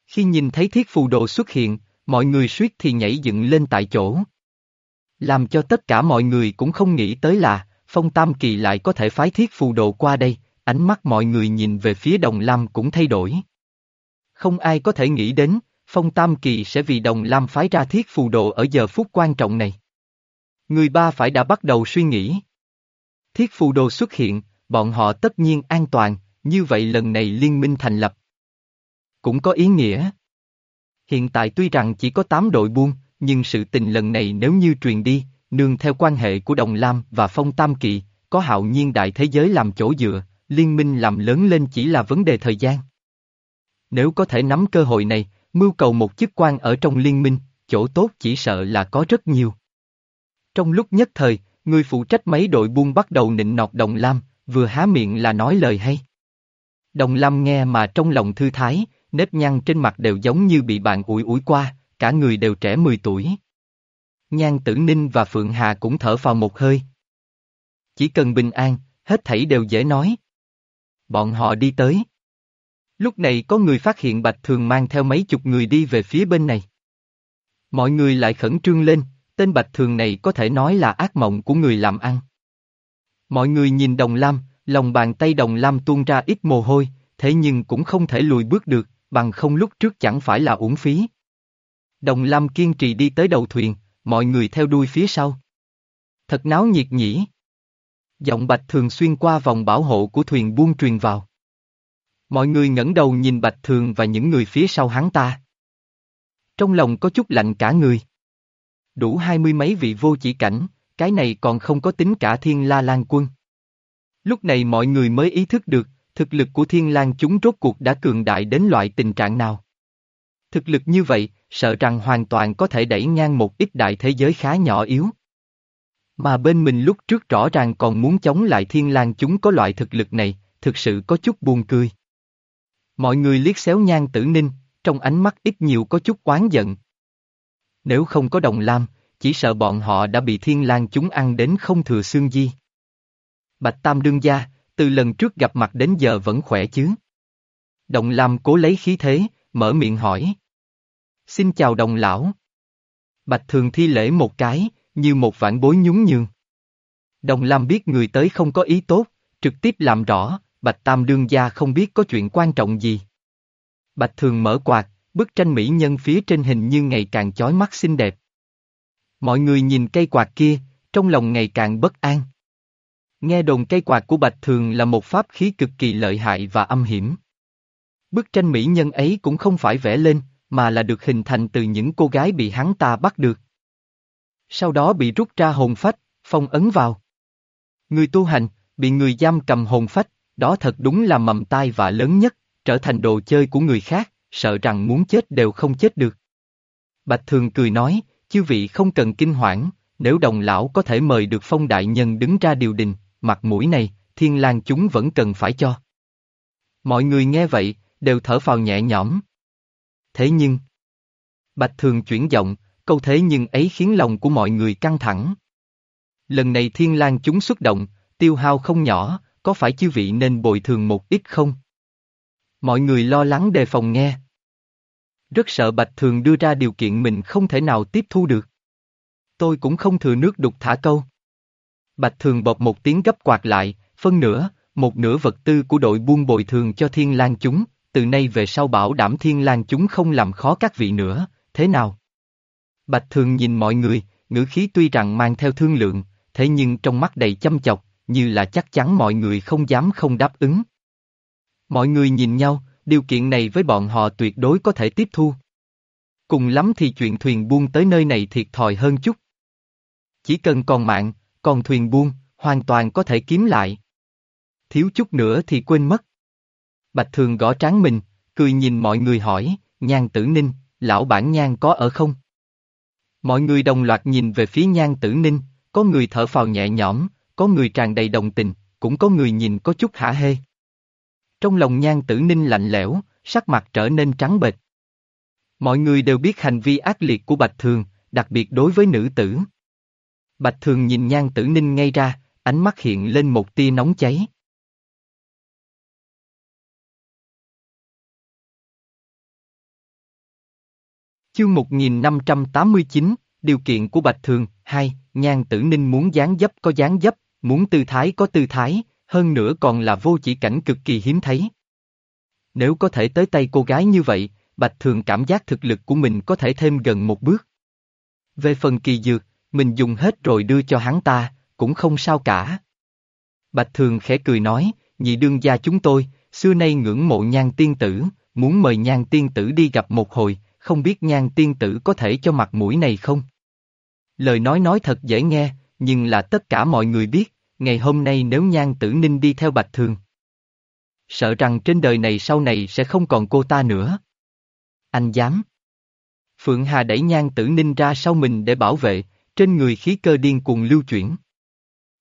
Khi nhìn thấy thiết phù đồ xuất hiện, mọi người suýt thì nhảy dựng lên tại chỗ. Làm cho tất cả mọi người cũng không nghĩ tới là, Phong Tam Kỳ lại có thể phái thiết phù đồ qua đây, ánh mắt mọi người nhìn về phía Đồng Lam cũng thay đổi. Không ai có thể nghĩ đến, Phong Tam Kỳ sẽ vì Đồng Lam phái ra thiết phù đồ ở giờ phút quan trọng này. Người ba phải đã bắt đầu suy nghĩ. Thiết phù đồ xuất hiện, bọn họ tất nhiên an toàn, như vậy lần này liên minh thành lập. Cũng có ý nghĩa. Hiện tại tuy rằng chỉ có 8 đội buôn, nhưng sự tình lần này nếu như truyền đi, nương theo quan hệ của Đồng Lam và Phong Tam Kỳ, có hạo nhiên đại thế giới làm chỗ dựa, liên minh làm lớn lên chỉ là vấn đề thời gian. Nếu có thể nắm cơ hội này, mưu cầu một chức quan ở trong liên minh, chỗ tốt chỉ sợ là có rất nhiều. Trong lúc nhất thời, người phụ trách mấy đội buôn bắt đầu nịnh nọt Đồng Lam, vừa há miệng là nói lời hay. Đồng Lam nghe mà trong lòng thư thái, nếp nhăn trên mặt đều giống như bị bạn ủi ủi qua, cả người đều trẻ 10 tuổi. Nhan Tử Ninh và Phượng Hà cũng thở vào một hơi. Chỉ cần bình an, hết thảy đều dễ nói. Bọn họ đi tới. Lúc này có người phát hiện Bạch Thường mang theo mấy chục người đi về phía bên này. Mọi người lại khẩn trương lên, tên Bạch Thường này có thể nói là ác mộng của người làm ăn. Mọi người nhìn Đồng Lam, lòng bàn tay Đồng Lam tuôn ra ít mồ hôi, thế nhưng cũng không thể lùi bước được, bằng không lúc trước chẳng phải là uổng phí. Đồng Lam kiên trì đi tới đầu thuyền, mọi người theo đuôi phía sau. Thật náo nhiệt nhỉ. Giọng Bạch Thường xuyên qua vòng bảo hộ của thuyền buông truyền vào. Mọi người ngẩng đầu nhìn Bạch Thường và những người phía sau hắn ta. Trong lòng có chút lạnh cả người. Đủ hai mươi mấy vị vô chỉ cảnh, cái này còn không có tính cả thiên la lan quân. Lúc này mọi người mới ý thức được, thực lực của thiên lang chúng rốt cuộc đã cường đại đến loại tình trạng nào. Thực lực như vậy, sợ rằng hoàn toàn có thể đẩy ngang một ít đại thế giới khá nhỏ yếu. Mà bên mình lúc trước rõ ràng còn muốn chống lại thiên lang chúng có loại thực lực này, thực sự có chút buồn cười. Mọi người liếc xéo nhan tử ninh, trong ánh mắt ít nhiều có chút oán giận. Nếu không có đồng lam, chỉ sợ bọn họ đã bị thiên lang chúng ăn đến không thừa xương di. Bạch Tam đương gia, từ lần trước gặp mặt đến giờ vẫn khỏe chứ? Đồng Lam cố lấy khí thế, mở miệng hỏi. Xin chào đồng lão. Bạch Thường thi lễ một cái, như một vạn bối nhún nhường. Đồng Lam biết người tới không có ý tốt, trực tiếp làm rõ, Bạch Tam đương gia không biết có chuyện quan trọng gì. Bạch Thường mở quạt, bức tranh mỹ nhân phía trên hình như ngày càng chói mắt xinh đẹp. Mọi người nhìn cây quạt kia, trong lòng ngày càng bất an. Nghe đồn cây quạt của Bạch Thường là một pháp khí cực kỳ lợi hại và âm hiểm. Bức tranh mỹ nhân ấy cũng không phải vẽ lên, mà là được hình thành từ những cô gái bị hắn ta bắt được. Sau đó bị rút ra hồn phách, phong ấn vào. Người tu hành, bị người giam cầm hồn phách, đó thật đúng là mầm tai và lớn nhất, trở thành đồ chơi của người khác, sợ rằng muốn chết đều không chết được. Bạch Thường cười nói, chư vị không cần kinh hoảng, nếu đồng lão có thể mời được phong đại nhân đứng ra điều đình, mặt mũi này, thiên lang chúng vẫn cần phải cho. Mọi người nghe vậy, đều thở phào nhẹ nhõm. Thế nhưng, Bạch Thường chuyển giọng, câu thế nhưng ấy khiến lòng của mọi người căng thẳng. Lần này thiên lang chúng xuất động, tiêu hao không nhỏ, có phải chư vị nên bồi thường một ít không? Mọi người lo lắng đề phòng nghe. Rất sợ Bạch Thường đưa ra điều kiện mình không thể nào tiếp thu được. Tôi cũng không thừa nước đục thả câu. Bạch Thường bọc một tiếng gấp quạt lại, phân nửa, một nửa vật tư của đội buôn bồi thường cho thiên lang chúng, từ nay về sau bảo đảm thiên lang chúng không làm khó các vị nữa, thế nào? Bạch thường nhìn mọi người, ngữ khí tuy rằng mang theo thương lượng, thế nhưng trong mắt đầy chăm chọc, như là chắc chắn mọi người không dám không đáp ứng. Mọi người nhìn nhau, điều kiện này với bọn họ tuyệt đối có thể tiếp thu. Cùng lắm thì chuyện thuyền buông tới nơi này thiệt thòi hơn chút. Chỉ cần còn mạng, còn thuyền buông, hoàn toàn có thể kiếm lại. Thiếu chút nữa thì quên mất. Bạch Thường gõ tráng mình, cười nhìn mọi người hỏi, nhan tử ninh, lão bản nhan có ở không? Mọi người đồng loạt nhìn về phía nhan tử ninh, có người thở phào nhẹ nhõm, có người tràn đầy đồng tình, cũng có người nhìn có chút hả hê. Trong lòng nhan tử ninh lạnh lẽo, sắc mặt trở nên trắng bệch. Mọi người đều biết hành vi ác liệt của Bạch Thường, đặc biệt đối với nữ tử. Bạch Thường nhìn nhan tử ninh ngay ra, ánh mắt hiện lên một tia nóng cháy. Chương 1589, điều kiện của Bạch Thường, 2, nhan tử ninh muốn dáng dấp có dáng dấp, muốn tư thái có tư thái, hơn nữa còn là vô chỉ cảnh cực kỳ hiếm thấy. Nếu có thể tới tay cô gái như vậy, Bạch Thường cảm giác thực lực của mình có thể thêm gần một bước. Về phần kỳ dược, mình dùng hết rồi đưa cho hắn ta, cũng không sao cả. Bạch Thường khẽ cười nói, nhị đương gia chúng tôi, xưa nay ngưỡng mộ nhan tiên tử, muốn mời nhan tiên tử đi gặp một hồi, không biết nhan tiên tử có thể cho mặt mũi này không? Lời nói nói thật dễ nghe, nhưng là tất cả mọi người biết, ngày hôm nay nếu nhan tử ninh đi theo bạch thường. Sợ rằng trên đời này sau này sẽ không còn cô ta nữa. Anh dám. Phượng Hà đẩy nhan tử ninh ra sau mình để bảo vệ, trên người khí cơ điên cuồng lưu chuyển.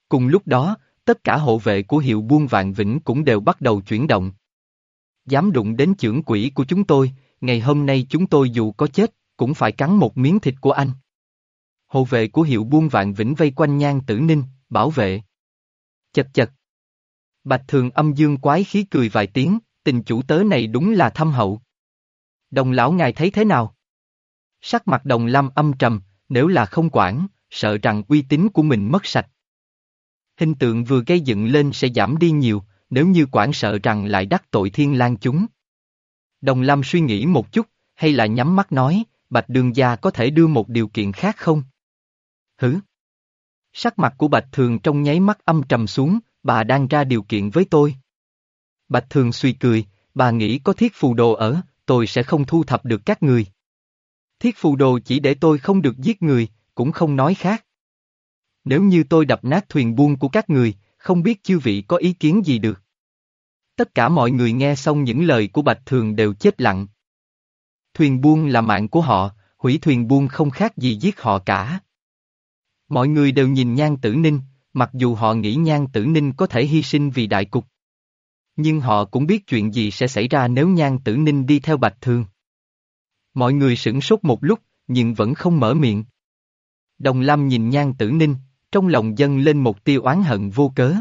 Cùng lúc đó, tất cả hộ vệ của hiệu buôn vạn vĩnh cũng đều bắt đầu chuyển động. Dám đụng đến trưởng quỷ của chúng tôi, ngày hôm nay chúng tôi dù có chết, cũng phải cắn một miếng thịt của anh. Hộ vệ của hiệu buôn vạn vĩnh vây quanh nhan tử ninh, bảo vệ. Chật chật. Bạch thường âm dương quái khí cười vài tiếng, tình chủ tớ này đúng là thâm hậu. Đồng lão ngài thấy thế nào? Sắc mặt đồng lam âm trầm, nếu là không quản, sợ rằng uy tín của mình mất sạch. Hình tượng vừa gây dựng lên sẽ giảm đi nhiều, nếu như quản sợ rằng lại đắc tội thiên lang chúng. Đồng Lam suy nghĩ một chút, hay là nhắm mắt nói, Bạch Đường Gia có thể đưa một điều kiện khác không? Hứ? Sắc mặt của Bạch Thường trong nháy mắt âm trầm xuống, bà đang ra điều kiện với tôi. Bạch Thường suy cười, bà nghĩ có thiết phù đồ ở, tôi sẽ không thu thập được các người. Thiết phù đồ chỉ để tôi không được giết người, cũng không nói khác. Nếu như tôi đập nát thuyền buôn của các người, không biết chư vị có ý kiến gì được. Tất cả mọi người nghe xong những lời của Bạch Thường đều chết lặng. Thuyền buôn là mạng của họ, hủy thuyền buôn không khác gì giết họ cả. Mọi người đều nhìn Nhan Tử Ninh, mặc dù họ nghĩ Nhan Tử Ninh có thể hy sinh vì đại cục. Nhưng họ cũng biết chuyện gì sẽ xảy ra nếu Nhan Tử Ninh đi theo Bạch Thường. Mọi người sửng sốt một lúc, nhưng vẫn không mở miệng. Đồng Lam nhìn Nhan Tử Ninh, trong lòng dâng lên một tia oán hận vô cớ.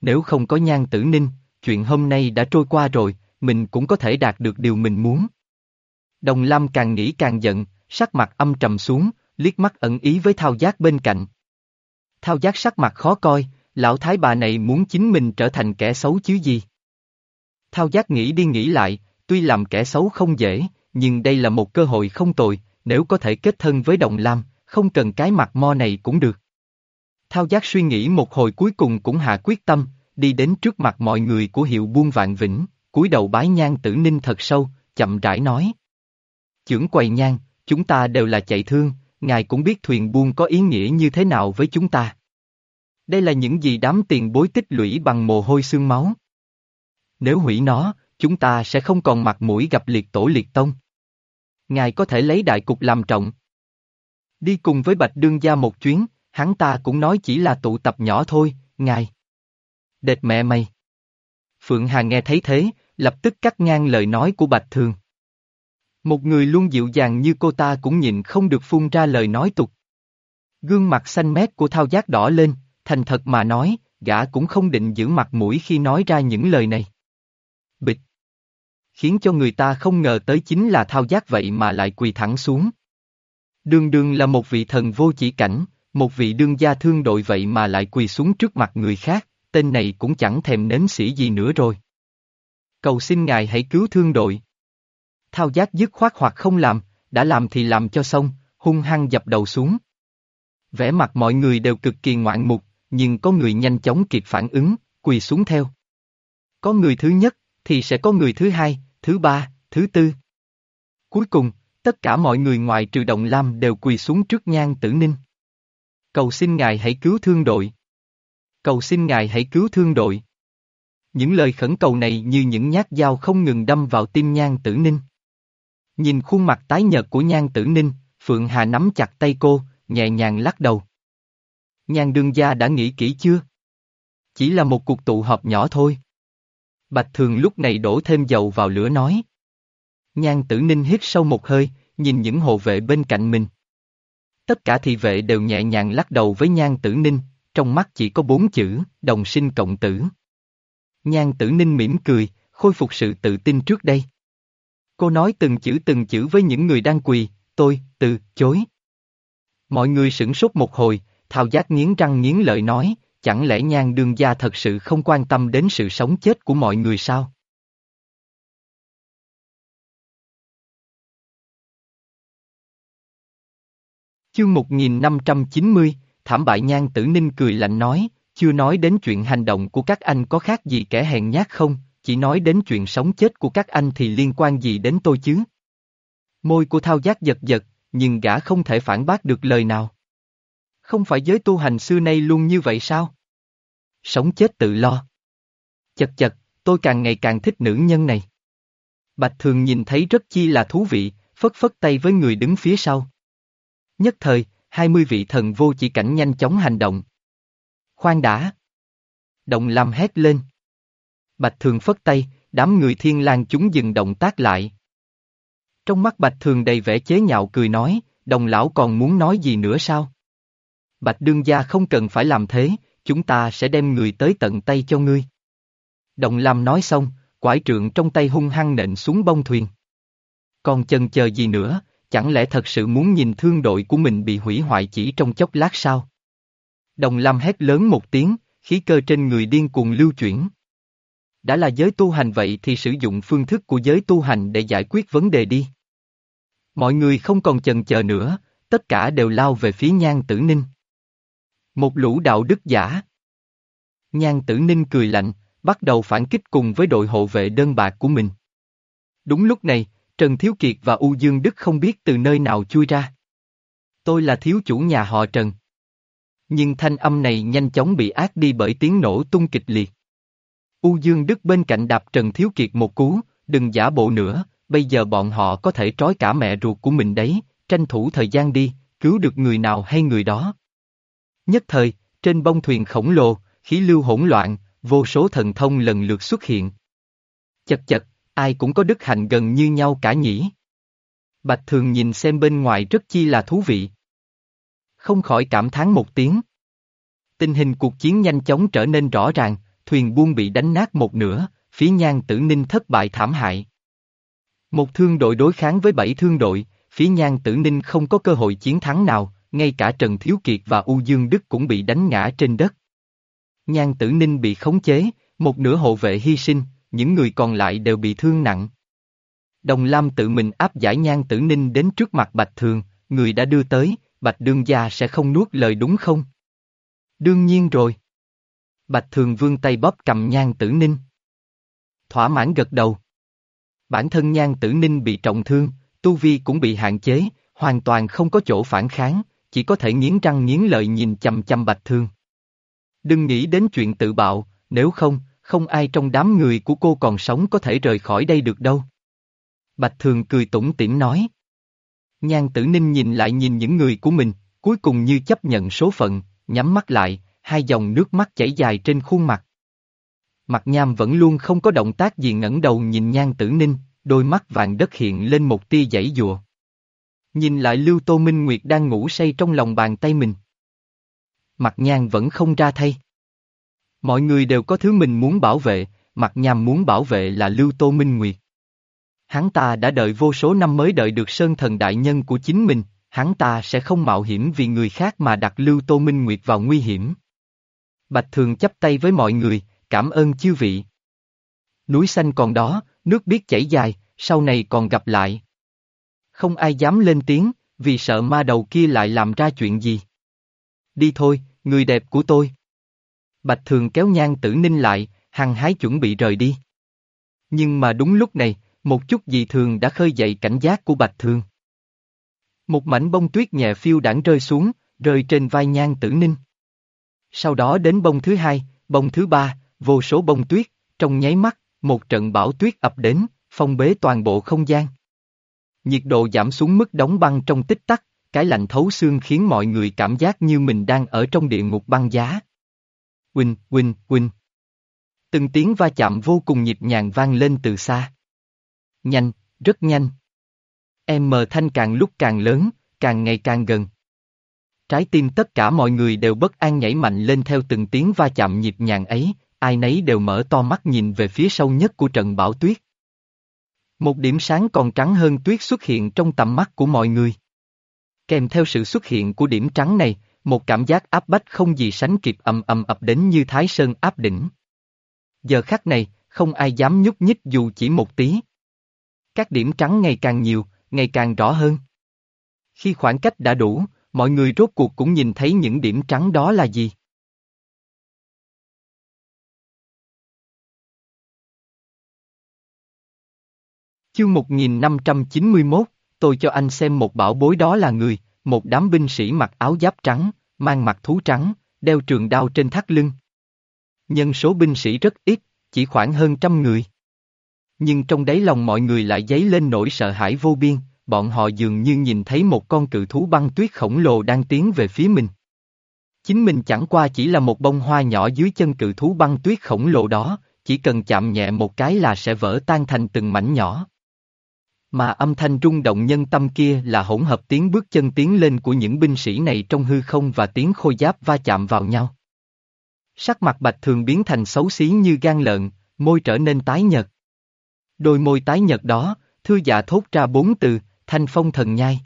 Nếu không có Nhan Tử Ninh, chuyện hôm nay đã trôi qua rồi, mình cũng có thể đạt được điều mình muốn. Đồng Lam càng nghĩ càng giận, sắc mặt âm trầm xuống, liếc mắt ẩn ý với thao giác bên cạnh. Thao giác sắc mặt khó coi, lão thái bà này muốn chính mình trở thành kẻ xấu chứ gì. Thao giác nghĩ đi nghĩ lại, tuy làm kẻ xấu không dễ, nhưng đây là một cơ hội không tồi, nếu có thể kết thân với Đồng Lam, không cần cái mặt mo này cũng được. Thao giác suy nghĩ một hồi cuối cùng cũng hạ quyết tâm, đi đến trước mặt mọi người của hiệu buôn vạn vĩnh, cúi đầu bái nhang tử ninh thật sâu, chậm rãi nói. Chưởng quầy nhang, chúng ta đều là chạy thương, ngài cũng biết thuyền buôn có ý nghĩa như thế nào với chúng ta. Đây là những gì đám tiền bối tích lũy bằng mồ hôi xương máu. Nếu hủy nó, chúng ta sẽ không còn mặt mũi gặp liệt tổ liệt tông. Ngài có thể lấy đại cục làm trọng. Đi cùng với Bạch Đương Gia một chuyến, hắn ta cũng nói chỉ là tụ tập nhỏ thôi, ngài. Đệt mẹ mày. Phượng Hà nghe thấy thế, lập tức cắt ngang lời nói của Bạch Thường. Một người luôn dịu dàng như cô ta cũng nhịn không được phun ra lời nói tục. Gương mặt xanh mét của thao giác đỏ lên, thành thật mà nói, gã cũng không định giữ mặt mũi khi nói ra những lời này. Khiến cho người ta không ngờ tới chính là thao giác vậy mà lại quỳ thẳng xuống. Đường đường là một vị thần vô chỉ cảnh, một vị đương gia thương đội vậy mà lại quỳ xuống trước mặt người khác, tên này cũng chẳng thèm nếm sĩ gì nữa rồi. Cầu xin ngài hãy cứu thương đội. Thao giác dứt khoát hoặc không làm, đã làm thì làm cho xong, hung hăng dập đầu xuống. Vẻ mặt mọi người đều cực kỳ ngoạn mục, nhưng có người nhanh chóng kịp phản ứng, quỳ xuống theo. Có người thứ nhất, thì sẽ có người thứ hai, thứ ba, thứ tư. Cuối cùng, tất cả mọi người ngoài trừ Động Lam đều quỳ xuống trước nhan tử ninh. Cầu xin ngài hãy cứu thương đội. Cầu xin ngài hãy cứu thương đội. Những lời khẩn cầu này như những nhát dao không ngừng đâm vào tim nhan tử ninh. Nhìn khuôn mặt tái nhợt của nhan tử ninh, Phượng Hà nắm chặt tay cô, nhẹ nhàng lắc đầu. Nhan đương gia đã nghĩ kỹ chưa? Chỉ là một cuộc tụ họp nhỏ thôi. Bạch Thường lúc này đổ thêm dầu vào lửa nói. Nhan tử ninh hít sâu một hơi, nhìn những hộ vệ bên cạnh mình. Tất cả thị vệ đều nhẹ nhàng lắc đầu với nhan tử ninh, trong mắt chỉ có bốn chữ, đồng sinh cộng tử. Nhan tử ninh mỉm cười, khôi phục sự tự tin trước đây. Cô nói từng chữ từng chữ với những người đang quỳ, tôi, từ, chối. Mọi người sửng sốt một hồi, thao giác nghiến răng nghiến lợi nói, chẳng lẽ nhan đương gia thật sự không quan tâm đến sự sống chết của mọi người sao? Chương 1590, thảm bại nhan tử ninh cười lạnh nói, chưa nói đến chuyện hành động của các anh có khác gì kẻ hèn nhát không, chỉ nói đến chuyện sống chết của các anh thì liên quan gì đến tôi chứ? Môi của thao giác giật giật, nhưng gã không thể phản bác được lời nào. Không phải giới tu hành xưa nay luôn như vậy sao? Sống chết tự lo. Chật chật, tôi càng ngày càng thích nữ nhân này. Bạch Thường nhìn thấy rất chi là thú vị, phất phất tay với người đứng phía sau. Nhất thời, hai mươi vị thần vô chỉ cảnh nhanh chóng hành động. Khoan đã. Động làm hét lên. Bạch Thường phất tay, đám người thiên lang chúng dừng động tác lại. Trong mắt Bạch Thường đầy vẻ chế nhạo cười nói, đồng lão còn muốn nói gì nữa sao? Bạch đương gia không cần phải làm thế, chúng ta sẽ đem người tới tận tay cho ngươi. Đồng Lam nói xong, quải trượng trong tay hung hăng nện xuống bông thuyền. Còn chần chờ gì nữa, chẳng lẽ thật sự muốn nhìn thương đội của mình bị hủy hoại chỉ trong chốc lát sao? Đồng Lam hét lớn một tiếng, khí cơ trên người điên cuồng lưu chuyển. Đã là giới tu hành vậy thì sử dụng phương thức của giới tu hành để giải quyết vấn đề đi. Mọi người không còn chần chờ nữa, tất cả đều lao về phía nhan tử ninh. Một lũ đạo đức giả. Nhan tử ninh cười lạnh, bắt đầu phản kích cùng với đội hộ vệ đơn bạc của mình. Đúng lúc này, Trần Thiếu Kiệt và U Dương Đức không biết từ nơi nào chui ra. Tôi là thiếu chủ nhà họ Trần. Nhưng thanh âm này nhanh chóng bị ác đi bởi tiếng nổ tung kịch liệt. U Dương Đức bên cạnh đạp Trần Thiếu Kiệt một cú, đừng giả bộ nữa, bây giờ bọn họ có thể trói cả mẹ ruột của mình đấy, tranh thủ thời gian đi, cứu được người nào hay người đó. Nhất thời, trên bông thuyền khổng lồ, khí lưu hỗn loạn, vô số thần thông lần lượt xuất hiện. Chật chật, ai cũng có đức hạnh gần như nhau cả nhỉ. Bạch Thường nhìn xem bên ngoài rất chi là thú vị. Không khỏi cảm thán một tiếng. Tình hình cuộc chiến nhanh chóng trở nên rõ ràng, thuyền buông bị đánh nát một nửa, phía nhan tử ninh thất bại thảm hại. Một thương đội đối kháng với bảy thương đội, phía nhan tử ninh không có cơ hội chiến thắng nào, ngay cả Trần Thiếu Kiệt và U Dương Đức cũng bị đánh ngã trên đất. Nhan tử ninh bị khống chế, một nửa hộ vệ hy sinh, những người còn lại đều bị thương nặng. Đồng Lam tự mình áp giải nhan tử ninh đến trước mặt Bạch Thường, người đã đưa tới, Bạch Đương Gia sẽ không nuốt lời đúng không? Đương nhiên rồi. Bạch Thường vương tay bóp cầm nhan tử ninh. Thỏa mãn gật đầu. Bản thân nhan tử ninh bị trọng thương, tu vi cũng bị hạn chế, hoàn toàn không có chỗ phản kháng, chỉ có thể nghiến răng nghiến lợi nhìn chầm chầm bạch thương. Đừng nghĩ đến chuyện tự bạo, nếu không, không ai trong đám người của cô còn sống có thể rời khỏi đây được đâu. Bạch thường cười tủm tỉm nói. Nhan tử ninh nhìn lại nhìn những người của mình, cuối cùng như chấp nhận số phận, nhắm mắt lại, hai dòng nước mắt chảy dài trên khuôn mặt. Mặt nham vẫn luôn không có động tác gì ngẩng đầu nhìn nhan tử ninh, đôi mắt vàng đất hiện lên một tia dãy dùa. Nhìn lại Lưu Tô Minh Nguyệt đang ngủ say trong lòng bàn tay mình. Mặt nhang vẫn không ra thay. Mọi người đều có thứ mình muốn bảo vệ, mặt nham muốn bảo vệ là Lưu Tô Minh Nguyệt. Hắn ta đã đợi vô số năm mới đợi được sơn thần đại nhân của chính mình, hắn ta sẽ không mạo hiểm vì người khác mà đặt Lưu Tô Minh Nguyệt vào nguy hiểm. Bạch Thường chấp tay với mọi người, cảm ơn chư vị. Núi xanh còn đó, nước biết chảy dài, sau này còn gặp lại. Không ai dám lên tiếng, vì sợ ma đầu kia lại làm ra chuyện gì. Đi thôi, người đẹp của tôi. Bạch Thường kéo nhan tử ninh lại, hăng hái chuẩn bị rời đi. Nhưng mà đúng lúc này, một chút dị thường đã khơi dậy cảnh giác của Bạch Thường. Một mảnh bông tuyết nhẹ phiêu đảng rơi xuống, rơi trên vai nhan tử ninh. Sau đó đến bông thứ hai, bông thứ ba, vô số bông tuyết, trong nháy mắt, một trận bão tuyết ập đến, phong bế toàn bộ không gian. Nhiệt độ giảm xuống mức đóng băng trong tích tắc, cái lạnh thấu xương khiến mọi người cảm giác như mình đang ở trong địa ngục băng giá. Quỳnh, Quỳnh, Quỳnh. Từng tiếng va chạm vô cùng nhịp nhàng vang lên từ xa. Nhanh, rất nhanh. Em mờ thanh càng lúc càng lớn, càng ngày càng gần. Trái tim tất cả mọi người đều bất an nhảy mạnh lên theo từng tiếng va chạm nhịp nhàng ấy, ai nấy đều mở to mắt nhìn về phía sâu nhất của trận bão tuyết. Một điểm sáng còn trắng hơn tuyết xuất hiện trong tầm mắt của mọi người. Kèm theo sự xuất hiện của điểm trắng này, một cảm giác áp bách không gì sánh kịp ầm ầm ập đến như thái sơn áp đỉnh. Giờ khắc này, không ai dám nhúc nhích dù chỉ một tí. Các điểm trắng ngày càng nhiều, ngày càng rõ hơn. Khi khoảng cách đã đủ, mọi người rốt cuộc cũng nhìn thấy những điểm trắng đó là gì. Chương 1591, tôi cho anh xem một bảo bối đó là người, một đám binh sĩ mặc áo giáp trắng, mang mặt thú trắng, đeo trường đao trên thắt lưng. Nhân số binh sĩ rất ít, chỉ khoảng hơn trăm người. Nhưng trong đáy lòng mọi người lại dấy lên nỗi sợ hãi vô biên, bọn họ dường như nhìn thấy một con cự thú băng tuyết khổng lồ đang tiến về phía mình. Chính mình chẳng qua chỉ là một bông hoa nhỏ dưới chân cự thú băng tuyết khổng lồ đó, chỉ cần chạm nhẹ một cái là sẽ vỡ tan thành từng mảnh nhỏ. Mà âm thanh rung động nhân tâm kia là hỗn hợp tiếng bước chân tiến lên của những binh sĩ này trong hư không và tiếng khôi giáp va chạm vào nhau. Sắc mặt bạch thường biến thành xấu xí như gan lợn, môi trở nên tái nhợt. Đôi môi tái nhợt đó, thư dạ thốt ra bốn từ, thanh phong thần nhai.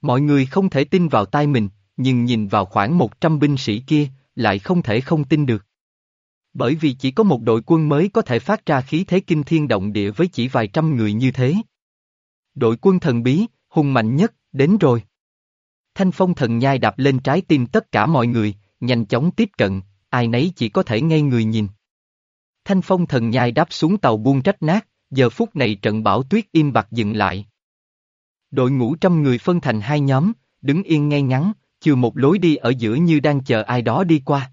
Mọi người không thể tin vào tai mình, nhưng nhìn vào khoảng một trăm binh sĩ kia, lại không thể không tin được. Bởi vì chỉ có một đội quân mới có thể phát ra khí thế kinh thiên động địa với chỉ vài trăm người như thế. Đội quân thần bí, hùng mạnh nhất, đến rồi. Thanh phong thần nhai đạp lên trái tim tất cả mọi người, nhanh chóng tiếp cận, ai nấy chỉ có thể ngây người nhìn. Thanh phong thần nhai đáp xuống tàu buông trách nát, giờ phút này trận bão tuyết im bặt dừng lại. Đội ngũ trăm người phân thành hai nhóm, đứng yên ngay ngắn, chừa một lối đi ở giữa như đang chờ ai đó đi qua.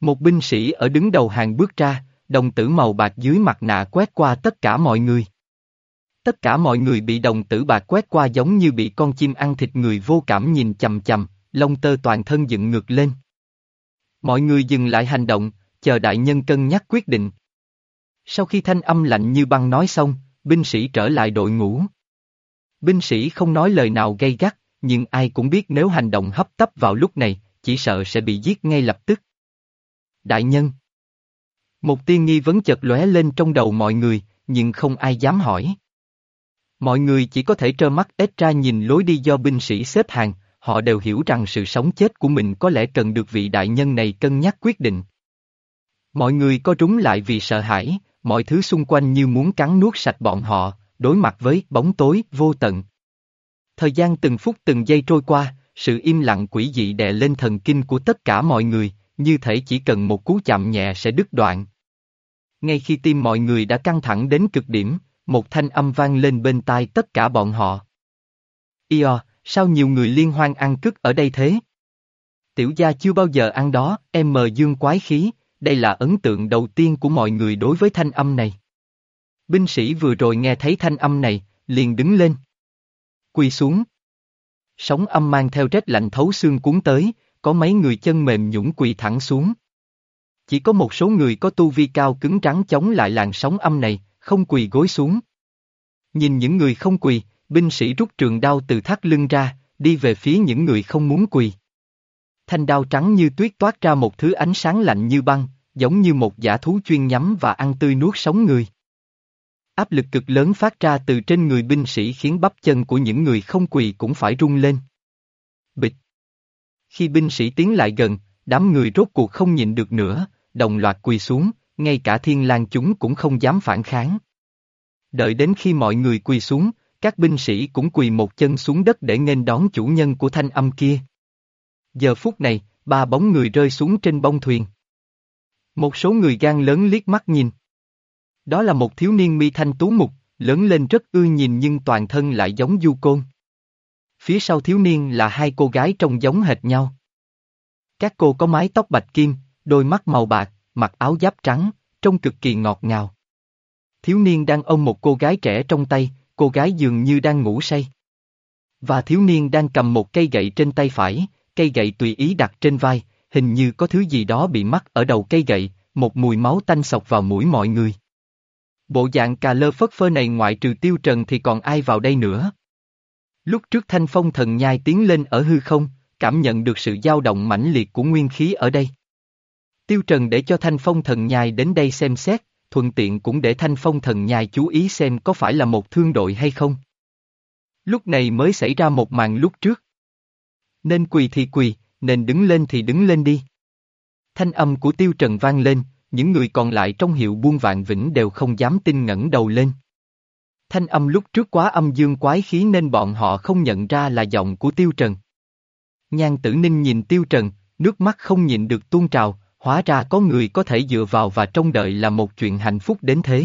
Một binh sĩ ở đứng đầu hàng bước ra, đồng tử màu bạc dưới mặt nạ quét qua tất cả mọi người. Tất cả mọi người bị đồng tử bạc quét qua giống như bị con chim ăn thịt người vô cảm nhìn chầm chầm, lông tơ toàn thân dựng ngược lên. Mọi người dừng lại hành động, chờ đại nhân cân nhắc quyết định. Sau khi thanh âm lạnh như băng nói xong, binh sĩ trở lại đội ngũ. Binh sĩ không nói lời nào gây gắt, nhưng ai cũng biết nếu hành động hấp tấp vào lúc này, chỉ sợ sẽ bị giết ngay lập tức. Đại nhân Một tiên nghi vấn chợt lóe lên trong đầu mọi người, nhưng không ai dám hỏi. Mọi người chỉ có thể trơ mắt ếch ra nhìn lối đi do binh sĩ xếp hàng, họ đều hiểu rằng sự sống chết của mình có lẽ cần được vị đại nhân này cân nhắc quyết định. Mọi người có trúng lại vì sợ hãi, mọi thứ xung quanh như muốn cắn nuốt sạch bọn họ, đối mặt với bóng tối vô tận. Thời gian từng phút từng giây trôi qua, sự im lặng quỷ dị đè lên thần kinh của tất cả mọi người, như thể chỉ cần một cú chạm nhẹ sẽ đứt đoạn. Ngay khi tim mọi người đã căng thẳng đến cực điểm, một thanh âm vang lên bên tai tất cả bọn họ. Io, sao nhiều người liên hoan ăn cứt ở đây thế? Tiểu gia chưa bao giờ ăn đó, em mờ dương quái khí, đây là ấn tượng đầu tiên của mọi người đối với thanh âm này. Binh sĩ vừa rồi nghe thấy thanh âm này, liền đứng lên. Quỳ xuống. Sóng âm mang theo rét lạnh thấu xương cuốn tới, có mấy người chân mềm nhũng quỳ thẳng xuống. Chỉ có một số người có tu vi cao cứng trắng chống lại làn sóng âm này, không quỳ gối xuống. Nhìn những người không quỳ, binh sĩ rút trường đao từ thắt lưng ra, đi về phía những người không muốn quỳ. Thanh đao trắng như tuyết toát ra một thứ ánh sáng lạnh như băng, giống như một giả thú chuyên nhắm và ăn tươi nuốt sống người. Áp lực cực lớn phát ra từ trên người binh sĩ khiến bắp chân của những người không quỳ cũng phải rung lên. Bịch. Khi binh sĩ tiến lại gần, đám người rốt cuộc không nhìn được nữa, đồng loạt quỳ xuống, ngay cả thiên lang chúng cũng không dám phản kháng. Đợi đến khi mọi người quỳ xuống, các binh sĩ cũng quỳ một chân xuống đất để nghênh đón chủ nhân của thanh âm kia. Giờ phút này, ba bóng người rơi xuống trên bông thuyền. Một số người gan lớn liếc mắt nhìn. Đó là một thiếu niên mi thanh tú mục, lớn lên rất ưa nhìn nhưng toàn thân lại giống du côn. Phía sau thiếu niên là hai cô gái trông giống hệt nhau. Các cô có mái tóc bạch kim, đôi mắt màu bạc, mặc áo giáp trắng, trông cực kỳ ngọt ngào. Thiếu niên đang ôm một cô gái trẻ trong tay, cô gái dường như đang ngủ say. Và thiếu niên đang cầm một cây gậy trên tay phải, cây gậy tùy ý đặt trên vai, hình như có thứ gì đó bị mắc ở đầu cây gậy, một mùi máu tanh sọc vào mũi mọi người. Bộ dạng cà lơ phất phơ này ngoại trừ tiêu trần thì còn ai vào đây nữa. Lúc trước thanh phong thần nhai tiến lên ở hư không, cảm nhận được sự dao động mãnh liệt của nguyên khí ở đây. Tiêu Trần để cho Thanh Phong Thần Nhai đến đây xem xét, thuận tiện cũng để Thanh Phong Thần Nhai chú ý xem có phải là một thương đội hay không. Lúc này mới xảy ra một màn lúc trước. Nên quỳ thì quỳ, nên đứng lên thì đứng lên đi. Thanh âm của Tiêu Trần vang lên, những người còn lại trong hiệu buôn vạn vĩnh đều không dám tin ngẩng đầu lên. Thanh âm lúc trước quá âm dương quái khí nên bọn họ không nhận ra là giọng của Tiêu Trần. Nhan tử ninh nhìn Tiêu Trần, nước mắt không nhịn được tuôn trào, hóa ra có người có thể dựa vào và trông đợi là một chuyện hạnh phúc đến thế.